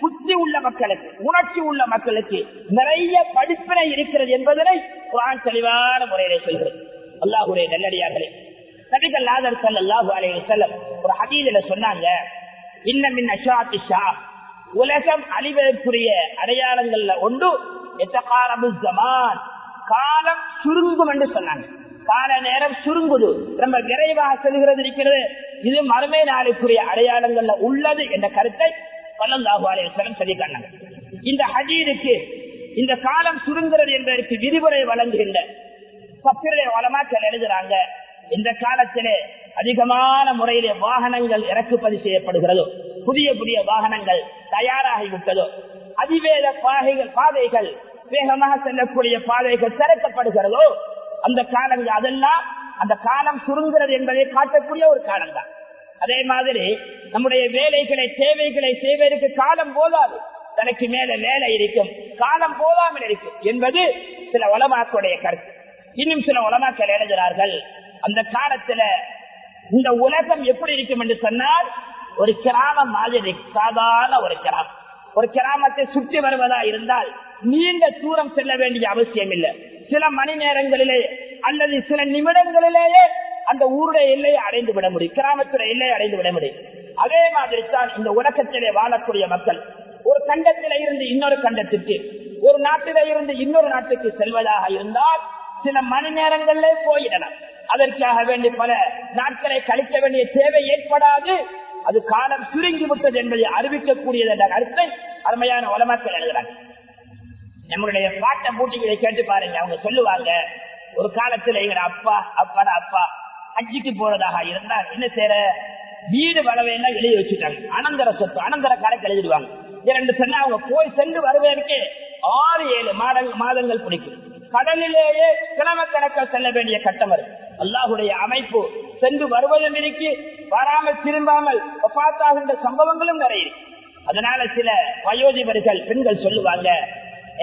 B: புத்தி உள்ள மக்களுக்கு உணர்ச்சி உள்ள மக்களுக்கு நிறைய படிப்பினை இருக்கிறது என்பதனை குரான் தெளிவான முறையிலே சொல்கிறது. அல்லாஹுடைய நல்லடியார்களே நபிகள் நாதர் ஸல்லல்லாஹு அலைஹி செல்லம் ஒரு ஹதீதில சொன்னாங்க இன்னமின் மின் ஷா உலகம் அழிவதற்குரிய அடையாளங்கள்ல ஒன்று எத்தகாரபு ஜமான். காலம் சுருங்கும் என்று சொன்னாங்க. கால நேரம் சுருங்குது. ரொம்ப விரைவாக செல்கிறது இருக்கிறது. இது மறுமை நாளுக்குரிய அடையாளங்கள்ல உள்ளது என்ற கருத்தை பல்லல்லாஹு அலைஹி வஸல்லம் இந்த ஹஜீருக்கு இந்த காலம் சுருங்குறது என்பதற்கு விதிமுறை வழங்குகின்ற பத்திரை வளமாக்கள் எழுதுறாங்க. இந்த காலத்திலே அதிகமான முறையிலே வாகனங்கள் இறக்குமதி செய்யப்படுகிறதோ. புதிய புதிய வாகனங்கள் தயாராகிவிட்டதோ அதிவேக பாதைகள் பாதைகள் வேகமாக செல்லக்கூடிய பாதைகள் திறக்கப்படுகிறதோ அந்த காலங்கள் அதெல்லாம் அந்த காலம் சுருங்குறது என்பதை காட்டக்கூடிய ஒரு காலம் தான் அதே மாதிரி நம்முடைய வேலைகளை தேவைகளை செய்வதற்கு காலம் போதாது. தனக்கு மேல வேலை இருக்கும் காலம் போதாமல் இருக்கும் என்பது சில உலமாக்களுடைய கருத்து. இன்னும் சில உலமாக்கள் எழுதுகிறார்கள் அந்த காலத்துல இந்த உலகம் எப்படி இருக்கும் என்று சொன்னால் ஒரு கிராமம் மாதிரி சாதாரண ஒரு கிராமம். ஒரு கிராமத்தை சுற்றி வருவதா இருந்தால் நீண்ட தூரம் செல்ல வேண்டிய அவசியம் இல்லை. சில மணி நேரங்களிலே அல்லது சில நிமிடங்களிலேயே அந்த ஊருடைய எல்லையை அடைந்து விட முடியும். கிராமத்துடைய எல்லையை அடைந்து விட முடியும். அதே மாதிரி தான் இந்த உலகத்திலே வாழக்கூடிய மக்கள் ஒரு கண்டத்தில இருந்து இன்னொரு கண்டத்திற்கு ஒரு நாட்டில இருந்து இன்னொரு நாட்டுக்கு செல்வதாக இருந்தால் சில மணி நேரங்களிலே போயிடலாம். அதற்காக வேண்டி பல நாட்களை கழிக்க வேண்டிய தேவை ஏற்படாது. அது காலம் சுருங்கி விட்டது என்பதை அறிவிக்கக்கூடியது என்ற கருத்தை அருமையான உலமாக்கள் எழுதுறாங்க. நம்மளுடைய பாட்ட பூட்டிகளை கேட்டு பாருங்க அவங்க சொல்லுவாங்க ஒரு காலத்துல எங்க அப்பா அப்பாட அப்பா அஜிக்கு போறதாக இருந்தா என்ன செய்யற வீடு வளவையெல்லாம் எழுதி வச்சுட்டாங்க. அனந்தர சொத்து அனந்தர கணக்கு எழுதிடுவாங்க. இரண்டு சொன்னா அவங்க போய் சென்று வருவதற்கு ஆறு ஏழு மாதங்கள் மாதங்கள் பிடிக்கும். கடலிலேயே கிழமை கணக்கில் செல்ல வேண்டிய கட்டம் இருக்கு அல்லாஹுடைய அமைப்பு சென்று வருவதும் இருக்கு வராமல் திரும்பாமல் பார்த்தாகின்ற சம்பவங்களும் நிறைய அதனால சில வயோதிபர்கள் பெண்கள் சொல்லுவாங்க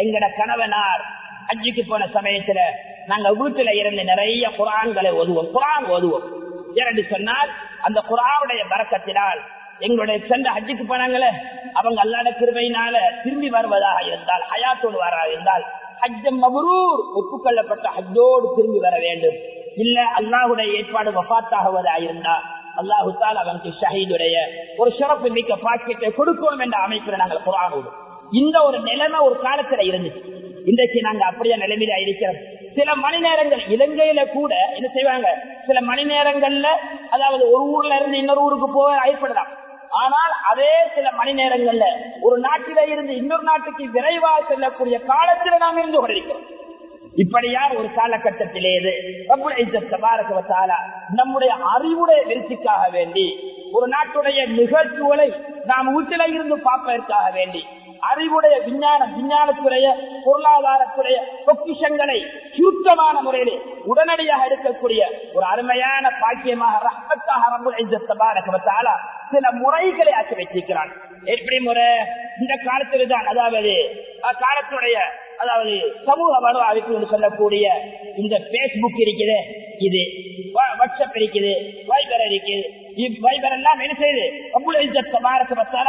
B: எங்கட கணவனார் அஜிக்கு போன சமயத்துல நாங்க வீட்டுல இருந்து நிறைய குரான்களை ஓதுவோம் குரான் ஓதுவோம். இரண்டு சொன்னால் அந்த குரானுடைய பறக்கத்தினால் எங்களுடைய சென்ற ஹஜ்ஜுக்கு போனாங்களே அவங்க அல்லாட கிருமையினால திரும்பி வருவதாக இருந்தால் ஹயாத்தோடு வராக இருந்தால் ஹஜ்ஜம் மபரூர் ஒப்புக்கொள்ளப்பட்ட ஹஜ்ஜோடு திரும்பி வர வேண்டும். இல்ல அல்லாஹுடைய ஏற்பாடு வபாத்தாகுவதா இருந்தா அல்லாஹு தால் அவனுக்கு ஷஹீதுடைய ஒரு சிறப்பு மிக்க பாக்கியத்தை கொடுக்கணும் என்ற அமைப்பில் நாங்கள் குரானோடு. இந்த ஒரு நிலைமை ஒரு காலத்துல இருந்துச்சு. இன்றைக்கு நாங்க அப்படியே நிலைமையில இருக்கிறோம். சில மணி நேரங்கள் இலங்கையில கூட என்ன செய்வாங்க? சில மணி நேரங்கள்ல அதாவது ஒரு ஊர்ல இருந்து இன்னொரு ஊருக்கு போக ஏற்படலாம் ஆனால் அதே சில மணி நேரங்கள்ல ஒரு நாட்டில இருந்து இன்னொரு நாட்டுக்கு விரைவாக செல்லக்கூடிய காலத்துல நாம் இருந்து கொண்டிருக்கிறோம். இப்படியா ஒரு காலகட்டத்திலே நம்முடைய அறிவுடைய வெற்றிக்காக வேண்டி ஒரு நாட்டுடைய நிகழ்ச்சிகளை நாம் வீட்டில இருந்து பார்ப்பதற்காக வேண்டி அறிவுடைய விஞ்ஞான விஞ்ஞானத்துடைய பொருளாதாரத்துடைய பொக்கிஷங்களை சுருக்கமான முறையிலே உடனடியாக எடுக்கக்கூடிய ஒரு அருமையான பாக்கியமாக ரஹ்மத்தாக சில முறைகளை ஆக்கி வைத்திருக்கிறான். எப்படி முறை? இந்த காலத்துல தான் அதாவது காலத்துடைய அதாவது சமூக வரலாறு சொல்லக்கூடிய இந்த பேஸ்புக் இருக்குது இது வாட்ஸ்அப் இருக்குது வைபர் இருக்குது. வைபர் எல்லாம் என்ன செய்யுது?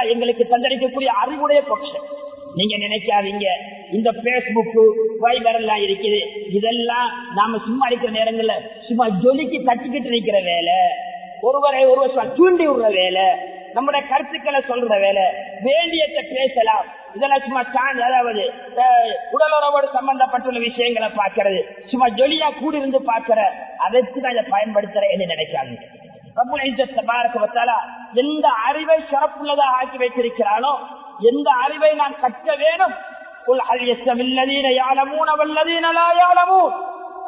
B: எங்களுக்கு தந்தளிக்கக்கூடிய அறிவுடைய பட்சம் நீங்க நினைக்காதீங்க. இந்த பேஸ்புக் வைபர் எல்லாம் இருக்குது. இதெல்லாம் நாம சும்மா இருக்கிற நேரங்கள்ல சும்மா ஜொலிக்கு தட்டிக்கிட்டு இருக்கிற வேலை. ஒருவரை ஒருவர் தூண்டி விடுற வேலை. நம்முடைய கருத்துக்களை சொல்ற வேலை. வேண்டியத்தை பேசலாம். இதெல்லாம் சும்மா சான் அதாவது உடலுறவோடு சம்பந்தப்பட்டுள்ள விஷயங்களை பார்க்கறது. சும்மா ஜொலியா கூடியிருந்து பார்க்கிற அதற்கு நான் இதை பயன்படுத்துறேன் என்று நினைக்காங்க எந்த அறிவை சிறப்புள்ளதாக ஆக்கி வைத்திருக்கிறானோ எந்த அறிவை நான் கற்க வேணும்?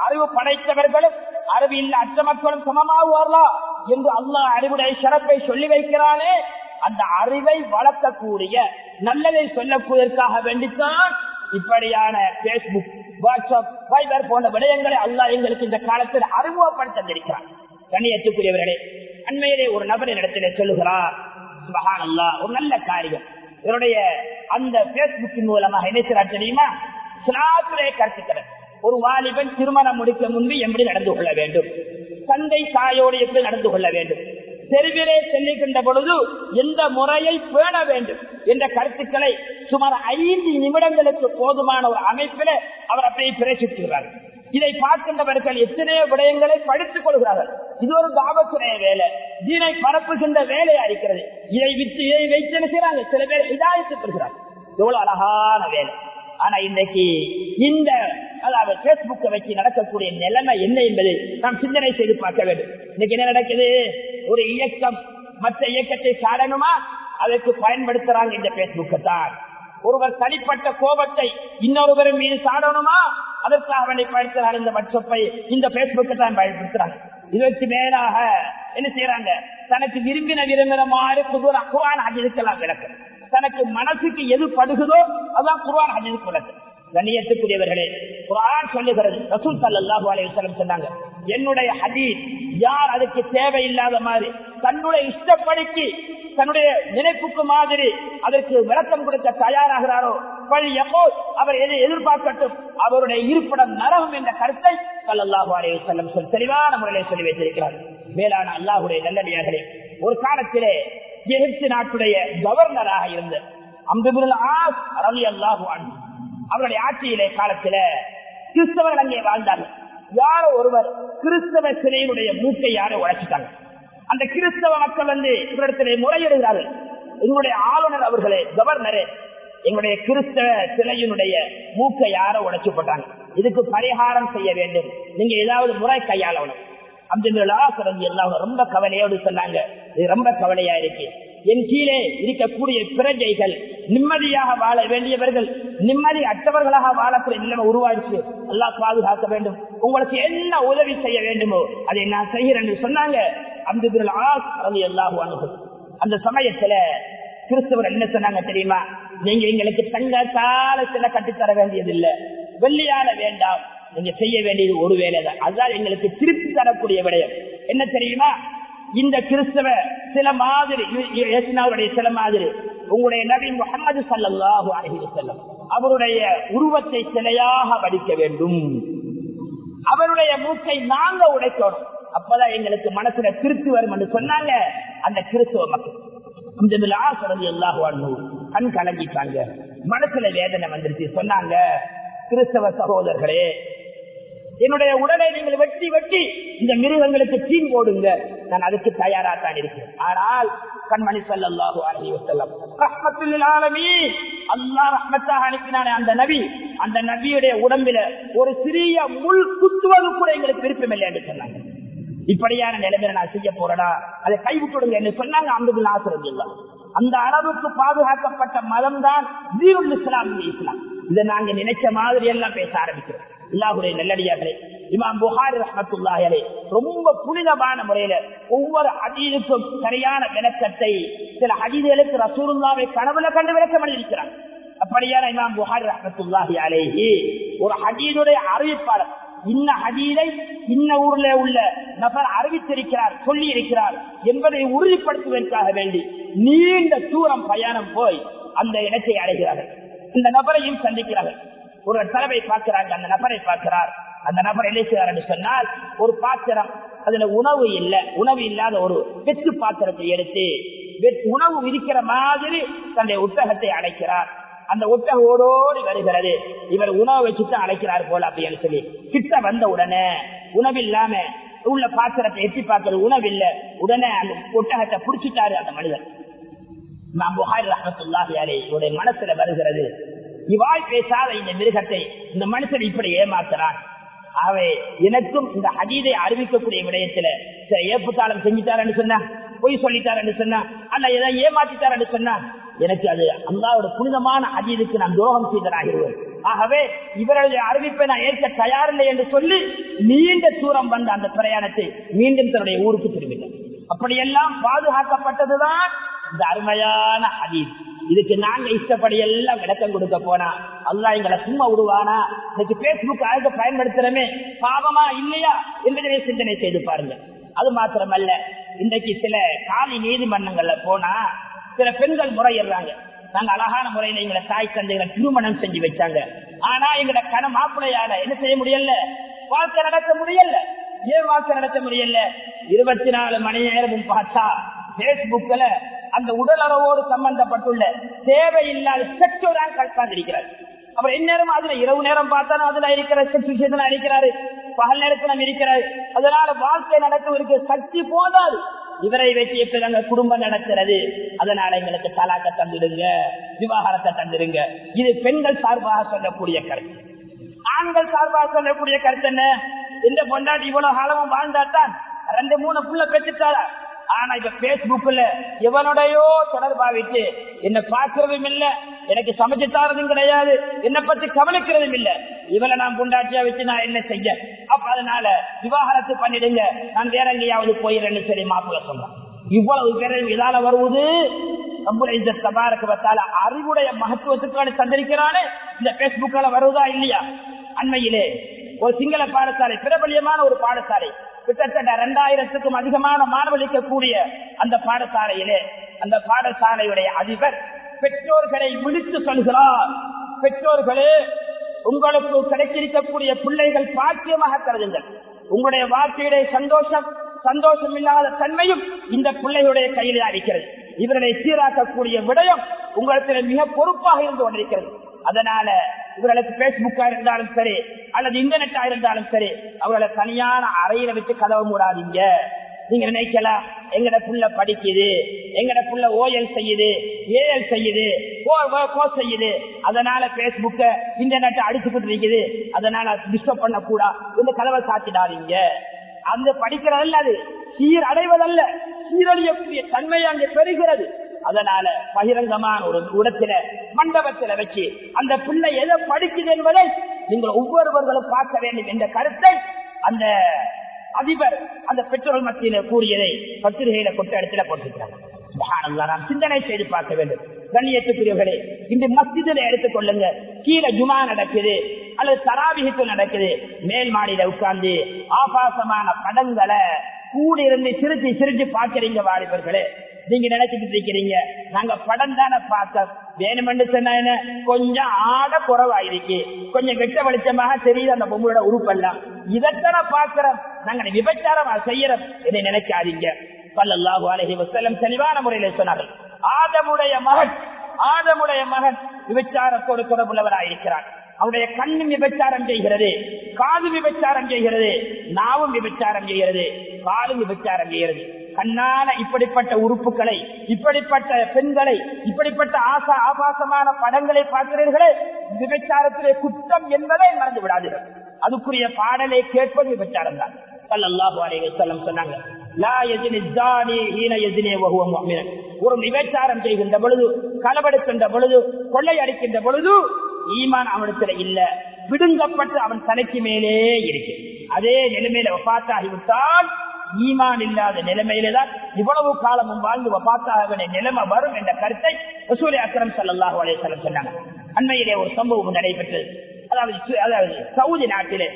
B: அறிவு படைத்தவர்களும் அறிவு இல்ல அற்ற மக்களும் சமமாகுவார்களா என்று அல்லாஹ் அறிவுடைய சிறப்பை சொல்லி வைக்கிறானே அந்த அறிவை வளர்க்கக்கூடிய நல்லதை சொல்லக்கூடியதற்காக வேண்டித்தான் இப்படியான பேஸ்புக் வாட்ஸ்அப் வைபர் போன்ற விடயங்களை அல்லாஹ் எங்களுக்கு இந்த காலத்தில் அறிமுகப்படுத்த தந்திருக்கிறார். கண்ணியத்துக்குரியவர்களே அண்மையிலே ஒரு நபரின் இடத்திலே சொல்லுகிறார் சுபஹான் அல்லா ஒரு நல்ல காரியம். இவருடைய அந்த பேஸ்புக்கின் மூலமாக நினைக்கிறார் தெரியுமா? சிலாத்துடைய கருத்துக்கிறது ஒரு வாலிபன் திருமணம் முடிக்க முன்பு எப்படி நடந்து கொள்ள வேண்டும்? தந்தை தாயோடு எப்படி நடந்து கொள்ள வேண்டும்? தெருவிலே செல்லுகின்ற பொழுது எந்த முறையை பேண வேண்டும்? என்ற கருத்துக்களை சுமார் ஐந்து நிமிடங்களுக்கு போதுமான ஒரு அமைப்பில் அவர் அப்படியே பிரசிக்கிறார் இதை பார்க்கின்றவர்கள் எத்தனையோ விடயங்களை படித்துக் கொள்கிறார்கள். இது ஒரு தாபத்துடைய வேலை. தீனை பரப்புகின்ற வேலையா இருக்கிறது? இதை விட்டு இதை வைத்து நினைக்கிறாங்க சில பேர் இதாயத்து பெறுகிறார் எவ்வளவு அழகான வேலை. ஆனா இன்றைக்கு இந்த அதாவது பேஸ்புக்கை வச்சு நடக்கக்கூடிய நிலைமை என்ன என்பதை நாம் சிந்தனை செய்து பார்க்க வேண்டும். இன்னைக்கு என்ன நடக்குது? ஒரு இயக்கம் மற்ற இயக்கத்தை சாடணுமா? அதற்கு பயன்படுத்துறாங்க இந்த பேஸ்புக்கை தான். ஒருவர் தனிப்பட்ட கோபத்தை இன்னொருவரும் மீது சாடணுமா? அதற்காக வேண்டி பயன்படுத்துறாங்க இந்த வாட்ஸ்அப்பை இந்த பேஸ்புக்கை தான் பயன்படுத்துறாங்க. இதற்கு மேலாக என்ன செய்யறாங்க தனக்கு விரும்பின விரும்பின மாதிரி குரான் ஹஜிதுக்கெல்லாம் விளக்கு தனக்கு மனசுக்கு எது படுகுதோ அதான் குரான் ஹஜிதுக்கு விளக்கு கண்ணியத்துக்குரியவர்களே குரான் சொல்லுகிறது. ரசூல் சல்லாஹூ அலையம் சொன்னாங்க என்னுடைய ஹதீஸ் யார் அதுக்கு தேவையில்லாத மாதிரி தன்னுடைய இஷ்டப்படிக்கு தன்னுடைய நினைப்புக்கு மாதிரி அதற்கு விளக்கம் கொடுக்க தயாராகிறாரோ பழி எப்போ அவர் எதை எதிர்பார்க்கட்டும் அவருடைய இருப்பிடம் நரகம் என்ற கருத்தை சல்லாஹூ அலையம் செல்லம் சொல் தெளிவான முறையிலே சொல்லி வைத்திருக்கிறார். மேலான அல்லாஹுடைய நல்லடியார்களே ஒரு காலத்திலே எகிப்து நாட்டுடைய கவர்னராக இருந்த அம்புல் ஆஸ் ரவி அல்லாஹு அவருடைய ஆட்சியிலே காலத்தில கிறிஸ்தவர்கள் அங்கே வாழ்ந்தார்கள். யாரோ ஒருவர் கிறிஸ்தவ சிலையினுடைய மூக்கை யாரோ உழைச்சிட்டாங்க அந்த கிறிஸ்தவ மக்கள் வந்து இவரிடத்திலே முறையிடுகிறார்கள். எங்களுடைய ஆளுநர் அவர்களே கவர்னரே எங்களுடைய கிறிஸ்தவ சிலையினுடைய மூக்கை யாரோ உடைச்சு போட்டாங்க. இதுக்கு பரிகாரம் செய்ய வேண்டும். நீங்க ஏதாவது முறை கையாளணும். அப்படின்னு எல்லாம் ரொம்ப கவலையோடு சொன்னாங்க. இது ரொம்ப கவலையா இருக்கு. என் கீழே இருக்கக்கூடிய பிரஜைகள் நிம்மதியாக வாழ வேண்டியவர்கள் நிம்மதி அற்றவர்களாக வாழக்கூடிய நிலைமை உருவாயிடுச்சு. நல்லா பாதுகாக்க வேண்டும். உங்களுக்கு என்ன உதவி செய்ய வேண்டுமோ அதை நான் செய்கிறேன் என்று சொன்னாங்க. அப்துல் எல்லாஹு அனுபவம் அந்த சமயத்துல கிறிஸ்தவர் என்ன சொன்னாங்க தெரியுமா? நீங்க எங்களுக்கு தங்க காலத்துல கட்டித்தர வேண்டியது இல்ல வெள்ளியால வேண்டாம். நீங்க செய்ய வேண்டியது ஒரு வேலை தான் அதுதான் எங்களுக்கு திருப்பி தரக்கூடிய விடயம். என்ன தெரியுமா? இந்த கிறிஸ்தவ சில மாதிரி இயேசுநாதருடைய சில மாதிரி உங்களுடைய நபி முகமது சல்லாஹு அலஹி செல்லம் அவருடைய உருவத்தை சிலையாக வடிக்க வேண்டும். அவருடைய மூக்கை நாங்க உடைக்கணும். அப்பதான் எங்களுக்கு மனசுல திருப்தி வரும் என்று சொன்னாங்க அந்த கிறிஸ்துவ மக்கள். கண் கலங்கிட்டாங்க. மனசுல வேதனை வந்துருச்சு. சொன்னாங்க கிறிஸ்தவ சகோதரர்களே என்னுடைய உடலை நீங்கள் வெட்டி வெட்டி இந்த மிருகங்களுக்கு தீன் போடுங்க. நான் அதுக்கு தயாரா தான் இருக்கேன் ஆனால் கண்மணி சல்லாஹு அலி வசல்லம் அல்லா ரஹ்மத்தாக அனுப்பினானே அந்த நபி. அந்த நபியுடைய உடம்பில ஒரு சிறிய முள் குத்துவது கூட எங்களுக்கு விருப்பம் இல்லை என்று சொன்னாங்க. இப்படியான நிலைமையில நான் செய்ய போறடா அதை கைவிட்டுடுங்க என்று சொன்னாங்க அம்பது ஆசிரியர் அந்த அளவுக்கு பாதுகாக்கப்பட்ட மதம் தான் இஸ்லாம் இஸ்லாம். இதை நாங்க நினைச்ச மாதிரி எல்லாம் பேச ஆரம்பிக்கிறோம். இல்லாஹுடைய நல்லடியார்களே. இமாம் புகாரி ரஹமத்துல்லாஹே ரொம்ப புனிதமான முறையில ஒவ்வொரு அடியிலுக்கும் சரியான விளக்கத்தை சில அதிகளுக்கு ரசூருல்லாவை கனவுல கண்டு விளக்கம் எழுதியிருக்கிறார் அப்படியான இமாம் புகாரி ரஹமத்துல்லாஹி அலேஹி ஒரு ஹஜீதுடைய அறிவிப்பாளர் இன்ன ஹதீதை இன்ன ஊர்ல உள்ள நபர் அறிவித்திருக்கிறார் சொல்லி இருக்கிறார் என்பதை உறுதிப்படுத்துவதற்காக வேண்டி நீண்ட தூரம் பயணம் போய் அந்த இடத்தை அடைகிறார்கள். இந்த நபரையும் சந்திக்கிறார்கள். ஒரு தலைவை பார்க்கிறாங்க அந்த நபரை பார்க்கிறார். அந்த நபர் என்ன செய்வார் என்று சொன்னால் ஒரு பாத்திரம் அதுல உணவு இல்லை. உணவு இல்லாத ஒரு வெற்று பாத்திரத்தை எடுத்து உணவு விதிக்கிற மாதிரி தன்னுடைய ஒட்டகத்தை அடைக்கிறார். அந்த ஒட்டகம் ஓடோடி வருகிறது. இவர் உணவு வச்சுட்டு அழைக்கிறார் போல அப்படின்னு சொல்லி. கிட்ட வந்த உடனே உணவு இல்லாம உள்ள பாத்திரத்தை எட்டி பார்க்கறது உணவு இல்ல. உடனே அந்த ஒட்டகத்தை புடிச்சிட்டாரு அந்த மனிதர். மனசுல வருகிறது. இவாய் பேசாத இந்த மிருகத்தை இந்த மனுஷன் இப்படி ஏமாத்துறான். ஆகவே எனக்கும் இந்த ஹதீதை அறிவிக்கக்கூடிய விடயத்துல சில ஏப்புத்தாளம் செஞ்சுட்டாருன்னு சொன்னா பொய் சொல்லிட்டாருன்னு சொன்னா அல்ல எதை ஏமாத்திட்டாருன்னு சொன்னா எனக்கு அது அல்லாவோட புனிதமான அதீதுக்கு நான் துரோகம் செய்தனாகிடுவேன் ஆகவே இவருடைய அறிவிப்பை நான் ஏற்க தயாரில்லை என்று சொல்லி நீண்ட தூரம் வந்த அந்த பிரயாணத்தை மீண்டும் தன்னுடைய ஊருக்கு திரும்பினார் அப்படியெல்லாம் பாதுகாக்கப்பட்டதுதான் இந்த அருமையான அதீத் இதுக்கு நாங்க இஷ்டப்படி எல்லாம் விளக்கம் கொடுக்க போனா அல்லா எங்களை சும்மா விடுவானா? இன்னைக்கு பேஸ்புக் அழக பயன்படுத்துறமே பாவமா இல்லையா? என்பதை சிந்தனை செய்து பாருங்க. அது மாத்திரமல்ல இன்றைக்கு சில காலி நீதிமன்றங்கள்ல போனா சில பெண்கள் முறையிடுறாங்க. நாங்க அழகான முறையில எங்களை தாய் தந்தைகளை திருமணம் செஞ்சு வச்சாங்க. ஆனா எங்களை கன மாப்பிள்ளையால என்ன செய்ய முடியல? வாழ்க்கை நடத்த முடியல. ஏன் வாழ்க்கை நடத்த முடியல? இருபத்தி நாலு மணி நேரமும் பார்த்தா பேஸ்புக்ல அந்த உடலளவோடு சம்பந்தப்பட்டுள்ள தேவையில்லாத செக்டோரான் கற்காந்திருக்கிறார். அவர் எந்நேரம் அதுல இரவு நேரம் பார்த்தாலும் அதுல இருக்கிற செக்ஷன் அடிக்கிறாரு. பகல் நேரத்தில் இருக்கிறாரு. அதனால வாழ்க்கை நடத்துவதற்கு சக்தி போதாது. இவரை வச்சு எப்படி நாங்க குடும்பம் நடக்கிறது அதனால எங்களுக்கு தலாக்க தந்துடுங்க விவாகரத்தை தந்துடுங்க. இது பெண்கள் சார்பாக சொல்லக்கூடிய கருத்து. ஆண்கள் சார்பாக சொல்லக்கூடிய கருத்து என்ன? இந்த பொண்டாட்டி இவ்வளவு காலமும் வாழ்ந்தாத்தான் ரெண்டு மூணு புள்ள பெற்றுட்டாரா ஆனா இப்ப பேஸ்புக்ல எவனுடையோ தொடர்பாவிட்டு என்ன பார்க்கறதும் இல்ல எனக்கு சமைச்சு தாரதும் கிடையாது என்ன பத்தி கவனிக்கிறதும் இல்ல. இவளை நான் பொண்டாட்டியா வச்சு நான் என்ன செய்ய? அப்ப அதனால விவாகரத்து பண்ணிடுங்க நான் வேற எங்கேயாவது போயிடுறேன்னு சரி மாப்பிள்ள சொல்றேன். இவ்வளவு பேரும் இதால வருவது? அறிவுடைய மகத்துவத்துக்கான சந்தரிக்கிறானே இந்த பேஸ்புக்கால வருவதா இல்லையா? அண்மையிலே ஒரு சிங்கள பாடசாலை பிரபலியமான ஒரு பாடசாலை. கிட்டத்தட்ட இரண்டாயிரத்துக்கும் அதிகமான மாணவளிக்கக்கூடிய அந்த பாடசாலையிலே அந்த பாடசாலையுடைய அதிபர் பெற்றோர்களை விழித்து சொல்கிறார். பெற்றோர்களே உங்களுக்கு கிடைத்திருக்கக்கூடிய பிள்ளைகள் பாக்கியமாக கருதுங்கள். உங்களுடைய வாழ்க்கையுடைய சந்தோஷம் சந்தோஷம் இல்லாத தன்மையும் இந்த பிள்ளையுடைய கையில் இருக்கிறது. இவர்களை சீராக்கக்கூடிய விடயம் உங்களுக்கு மிக பொறுப்பாக இருந்து கொண்டிருக்கிறது. அதனால இவர்களுக்கு பேஸ்புக்கா இருந்தாலும் சரி அல்லது இன்டர்நெட்டா இருந்தாலும் சரி அவர்களை தனியான அறையில வச்சு கதவு மூடாதீங்க. நீங்க நினைக்கலாம் எங்கட புள்ள படிக்குது எங்கட புள்ள ஓஎல் செய்யுது ஏஎல் செய்யுது கோ செய்யுது. அதனால பேஸ்புக்க இன்டர்நெட் அடிச்சுக்கிட்டு இருக்குது. அதனால டிஸ்டர்ப் பண்ண கூடா இந்த கதவை சாத்திடாதீங்க. அந்த படிக்கிறதல்ல அது சீர் அடைவதல்ல சீரழியக்கூடிய தன்மை அங்கே பெறுகிறது. அதனால பகிரங்கமான ஒரு இடத்துல மண்டபத்தில் வச்சு அந்த பிள்ளை எதை படிக்குது என்பதை நீங்கள் ஒவ்வொருவர்களும் பார்க்க வேண்டும் என்ற கருத்தை அந்த அதிபர் அந்த பெற்றோர் மத்தியில கூறியதை பத்திரிகையில கொட்ட இடத்துல போட்டிருக்கிறாங்க நாம் சிந்தனை செய்து பார்க்க வேண்டும். கண்ணியத்துக்குரியவர்களே இந்த மஸ்ஜிதில் எடுத்துக்கொள்ளுங்க கீழே ஜுமா நடக்குது அல்லது தராபிகித்து நடக்குது. மேல் மாடியில உட்கார்ந்து ஆபாசமான படங்களை கூடியிருந்து சிரிச்சு சிரிச்சு பார்க்கிறீங்க வாலிபர்களே. நீங்க நினைச்சுட்டு இருக்கிறீங்க. நாங்க படம் தானே பார்த்தோம். வேணுமென்று சொன்ன என்ன? கொஞ்சம் ஆட குறவாயிருக்கு. கொஞ்சம் வெட்ட வெளிச்சமாக தெரியுது அந்த பொம்மளோட உறுப்பெல்லாம். இதைத்தானே பாக்குறோம் நாங்க விபச்சாரம் செய்யறோம் இதை நினைக்காதீங்க. பல்லல்லாஹு அலைஹி வசலம் தெளிவான முறையில சொன்னார்கள். ஆதமுடைய மகன் ஆதமுடைய மகன் விபச்சாரத்தோடு தொடர்புள்ளவராயிருக்கிறார் அவருடைய கண்ணும் விபச்சாரம் செய்கிறது. காது விபச்சாரம் செய்கிறது. நாவும் விபச்சாரம் செய்கிறது. காலும் விபச்சாரம் செய்கிறது. கண்ணால இப்படிப்பட்ட உறுப்புகளை இப்படிப்பட்ட பெண்களை இப்படிப்பட்ட ஆசா ஆபாசமான படங்களை பார்க்கிறீர்களே விபச்சாரத்திலே குற்றம் என்பதை மறந்து விடாதீர்கள். அதுக்குரிய பாடலை கேட்பது விபச்சாரம் தான். ஸல்லல்லாஹு அலைஹி சொன்னாங்க லா ஹீன ஒரு விபச்சாரம் செய்கின்ற பொழுது களவெடுக்கின்ற பொழுது கொள்ளை அடிக்கின்ற பொழுது ஈமான் அவனுக்கு இல்ல. விடுங்கப்பட்டு அவன் தலைக்கு மேலே இருக்கு. அதே நிலைமையில வபாத்தாகிவிட்டால் ஈமான் இல்லாத நிலைமையில தான் இவ்வளவு காலமும் வாழ்ந்து வபாத்தாக நிலைமை வரும் என்ற கருத்தை ரசூலை அக்ரம் சல்லாஹூ அலைஹி வஸல்லம் சொன்னாங்க. அண்மையிலே ஒரு சம்பவம் நடைபெற்றது. அதாவது அதாவது சவுதி நாட்டிலே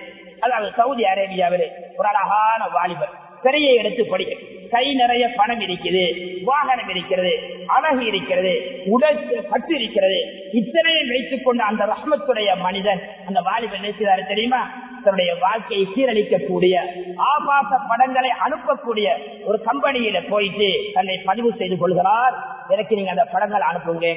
B: அதாவது சவுதி அரேபியாவிலே ஒரு அழகான வாலிபர் பெரிய எடுத்து படிக்க கை நிறைய பணம் இருக்குது வாகனம் இருக்கிறது அழகு இருக்கிறது உடல் பட்டு இருக்கிறது. இத்தனையும் வைத்துக் கொண்ட அந்த ரஹ்மத்துடைய மனிதன் அந்த வாலிபர் நினைச்சாரு தெரியுமா? தன்னுடைய வாழ்க்கையை சீரழிக்கக்கூடிய ஆபாச படங்களை அனுப்பக்கூடிய ஒரு கம்பெனியில போயிட்டு தன்னை பதிவு செய்து கொள்கிறார். எனக்கு நீங்க அந்த படங்களை அனுப்புங்க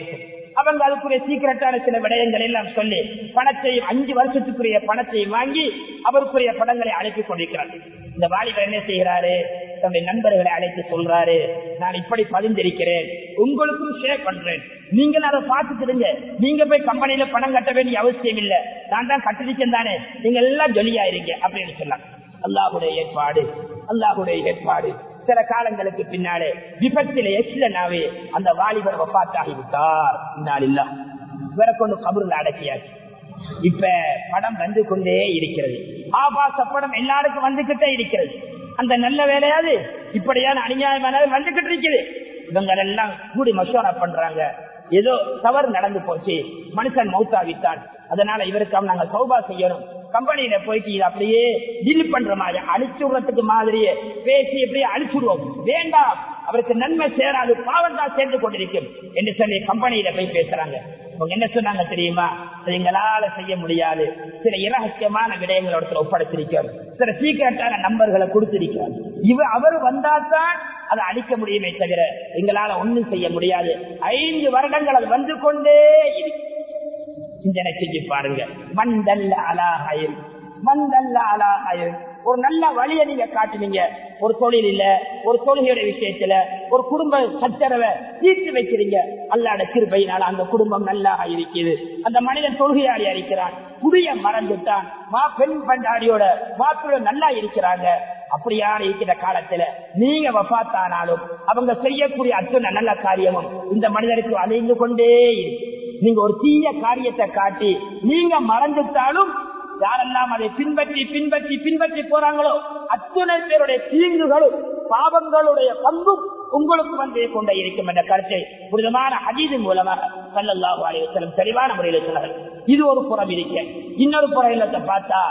B: அவங்க அதுக்குரிய சீக்கிரட்டான சில விடயங்கள் எல்லாம் சொல்லி பணத்தையும் அஞ்சு வருஷத்துக்குரிய பணத்தையும் வாங்கி அவருக்குரிய படங்களை அழைத்துக் கொண்டிருக்கிறார் இந்த வாலிபர் என்ன செய்கிறாரு? தன்னுடைய நண்பர்களை அழைத்து சொல்றாரு. நான் இப்படி பதிந்திருக்கிறேன். உங்களுக்கும் ஷேர் பண்றேன். நீங்களும் அதை பார்த்துக்கிடுங்க நீங்க போய் கம்பெனியில பணம் கட்ட வேண்டிய அவசியம் இல்ல. நான் தான் கட்டிருக்கேன் தானே. நீங்க எல்லாம் ஜொலியா இருங்க. அப்படின்னு சொன்னாங்க. அல்லாஹுடைய ஏற்பாடு. அல்லாஹுடைய ஏற்பாடு. சில காலங்களுக்கு பின்னாலே விபத்தில எஸ்லனாவே அந்த வாலிபர் வப்பாத்தாகி விட்டார். இன்னாலில்லா. இவரை கொண்டு கபருல அடக்கியாச்சு. இப்ப படம் வந்து கொண்டே இருக்கிறது. ஆபாச படம் எல்லாருக்கும் வந்துகிட்டே இருக்கிறது. அந்த நல்ல வேலையாது இப்படியான அநியாயமானது வந்துகிட்டு இருக்குது. இவங்க எல்லாம் கூடி மசோரா பண்றாங்க. ஏதோ தவறு நடந்து போச்சு. மனுஷன் மௌத்தாவித்தான் அதனால இவருக்காக நாங்க சௌபா செய்யணும். கம்பெனியில போயிட்டு இது அப்படியே டீல் பண்ற மாதிரி அழிச்சுடுறதுக்கு மாதிரியே பேசி அப்படியே அழிச்சுடுவோம். வேண்டாம். அவருக்கு நன்மை சேராது. பாவம் தான் சேர்ந்து கொண்டிருக்கும். என்று சொல்லி கம்பெனியில போய் பேசுறாங்க. அவங்க என்ன சொன்னாங்க தெரியுமா? எங்களால செய்ய முடியாது. சில இரகசியமான விடயங்களோட ஒப்படைத்திருக்கோம் சில சீக்கிரட்டான நம்பர்களை கொடுத்திருக்கோம் இவ அவர் வந்தால்தான் அதை அழிக்க முடியுமே தவிர எங்களால ஒண்ணும் செய்ய முடியாது. ஐந்து வருடங்கள் அது வந்து கொண்டே இருக்கு சிந்தனை செஞ்சு பாருங்க. மண்டல்ல அலாஹயல் மண்டல்ல அலாஹயல் ஒரு நல்ல வழியை நீங்க காட்டுனீங்க. ஒரு தொழில் இல்ல ஒரு தொழுகையோட விஷயத்துல ஒரு குடும்ப சச்சரவை தீர்த்து வைக்கிறீங்க. அல்லாட கிருபையினால அந்த குடும்பம் நல்லா இருக்குது அந்த மனிதன் தொழுகையாளியா இருக்கிறான். புதிய மறந்துட்டான். மா பெண் பண்டாடியோட மாப்பிள்ள நல்லா இருக்கிறாங்க. அப்படியான இருக்கிற காலத்துல? நீங்க வப்பாத்தானாலும் அவங்க செய்யக்கூடிய அத்தனை நல்ல காரியமும் இந்த மனிதருக்கு அழிந்து கொண்டே இருக்கு. நீங்க ஒரு தீய காரியத்தை காட்டி நீங்க மறந்துட்டாலும் யாரெல்லாம் அதை பின்பற்றி பின்பற்றி பின்பற்றி போறாங்களோ அத்தனை பேருடைய தீங்குகளும் பாவங்களுடைய பங்கும் உங்களுக்கு வந்து கொண்டே இருக்கும் என்ற கருத்தை புனிதமான ஹதீதின் மூலமாக சல்லல்லாஹு அலைஹி தெளிவான முறையில் சொன்னார்கள். இது ஒரு புறம் இருக்க. இன்னொரு புறம் இல்லத்தை பார்த்தா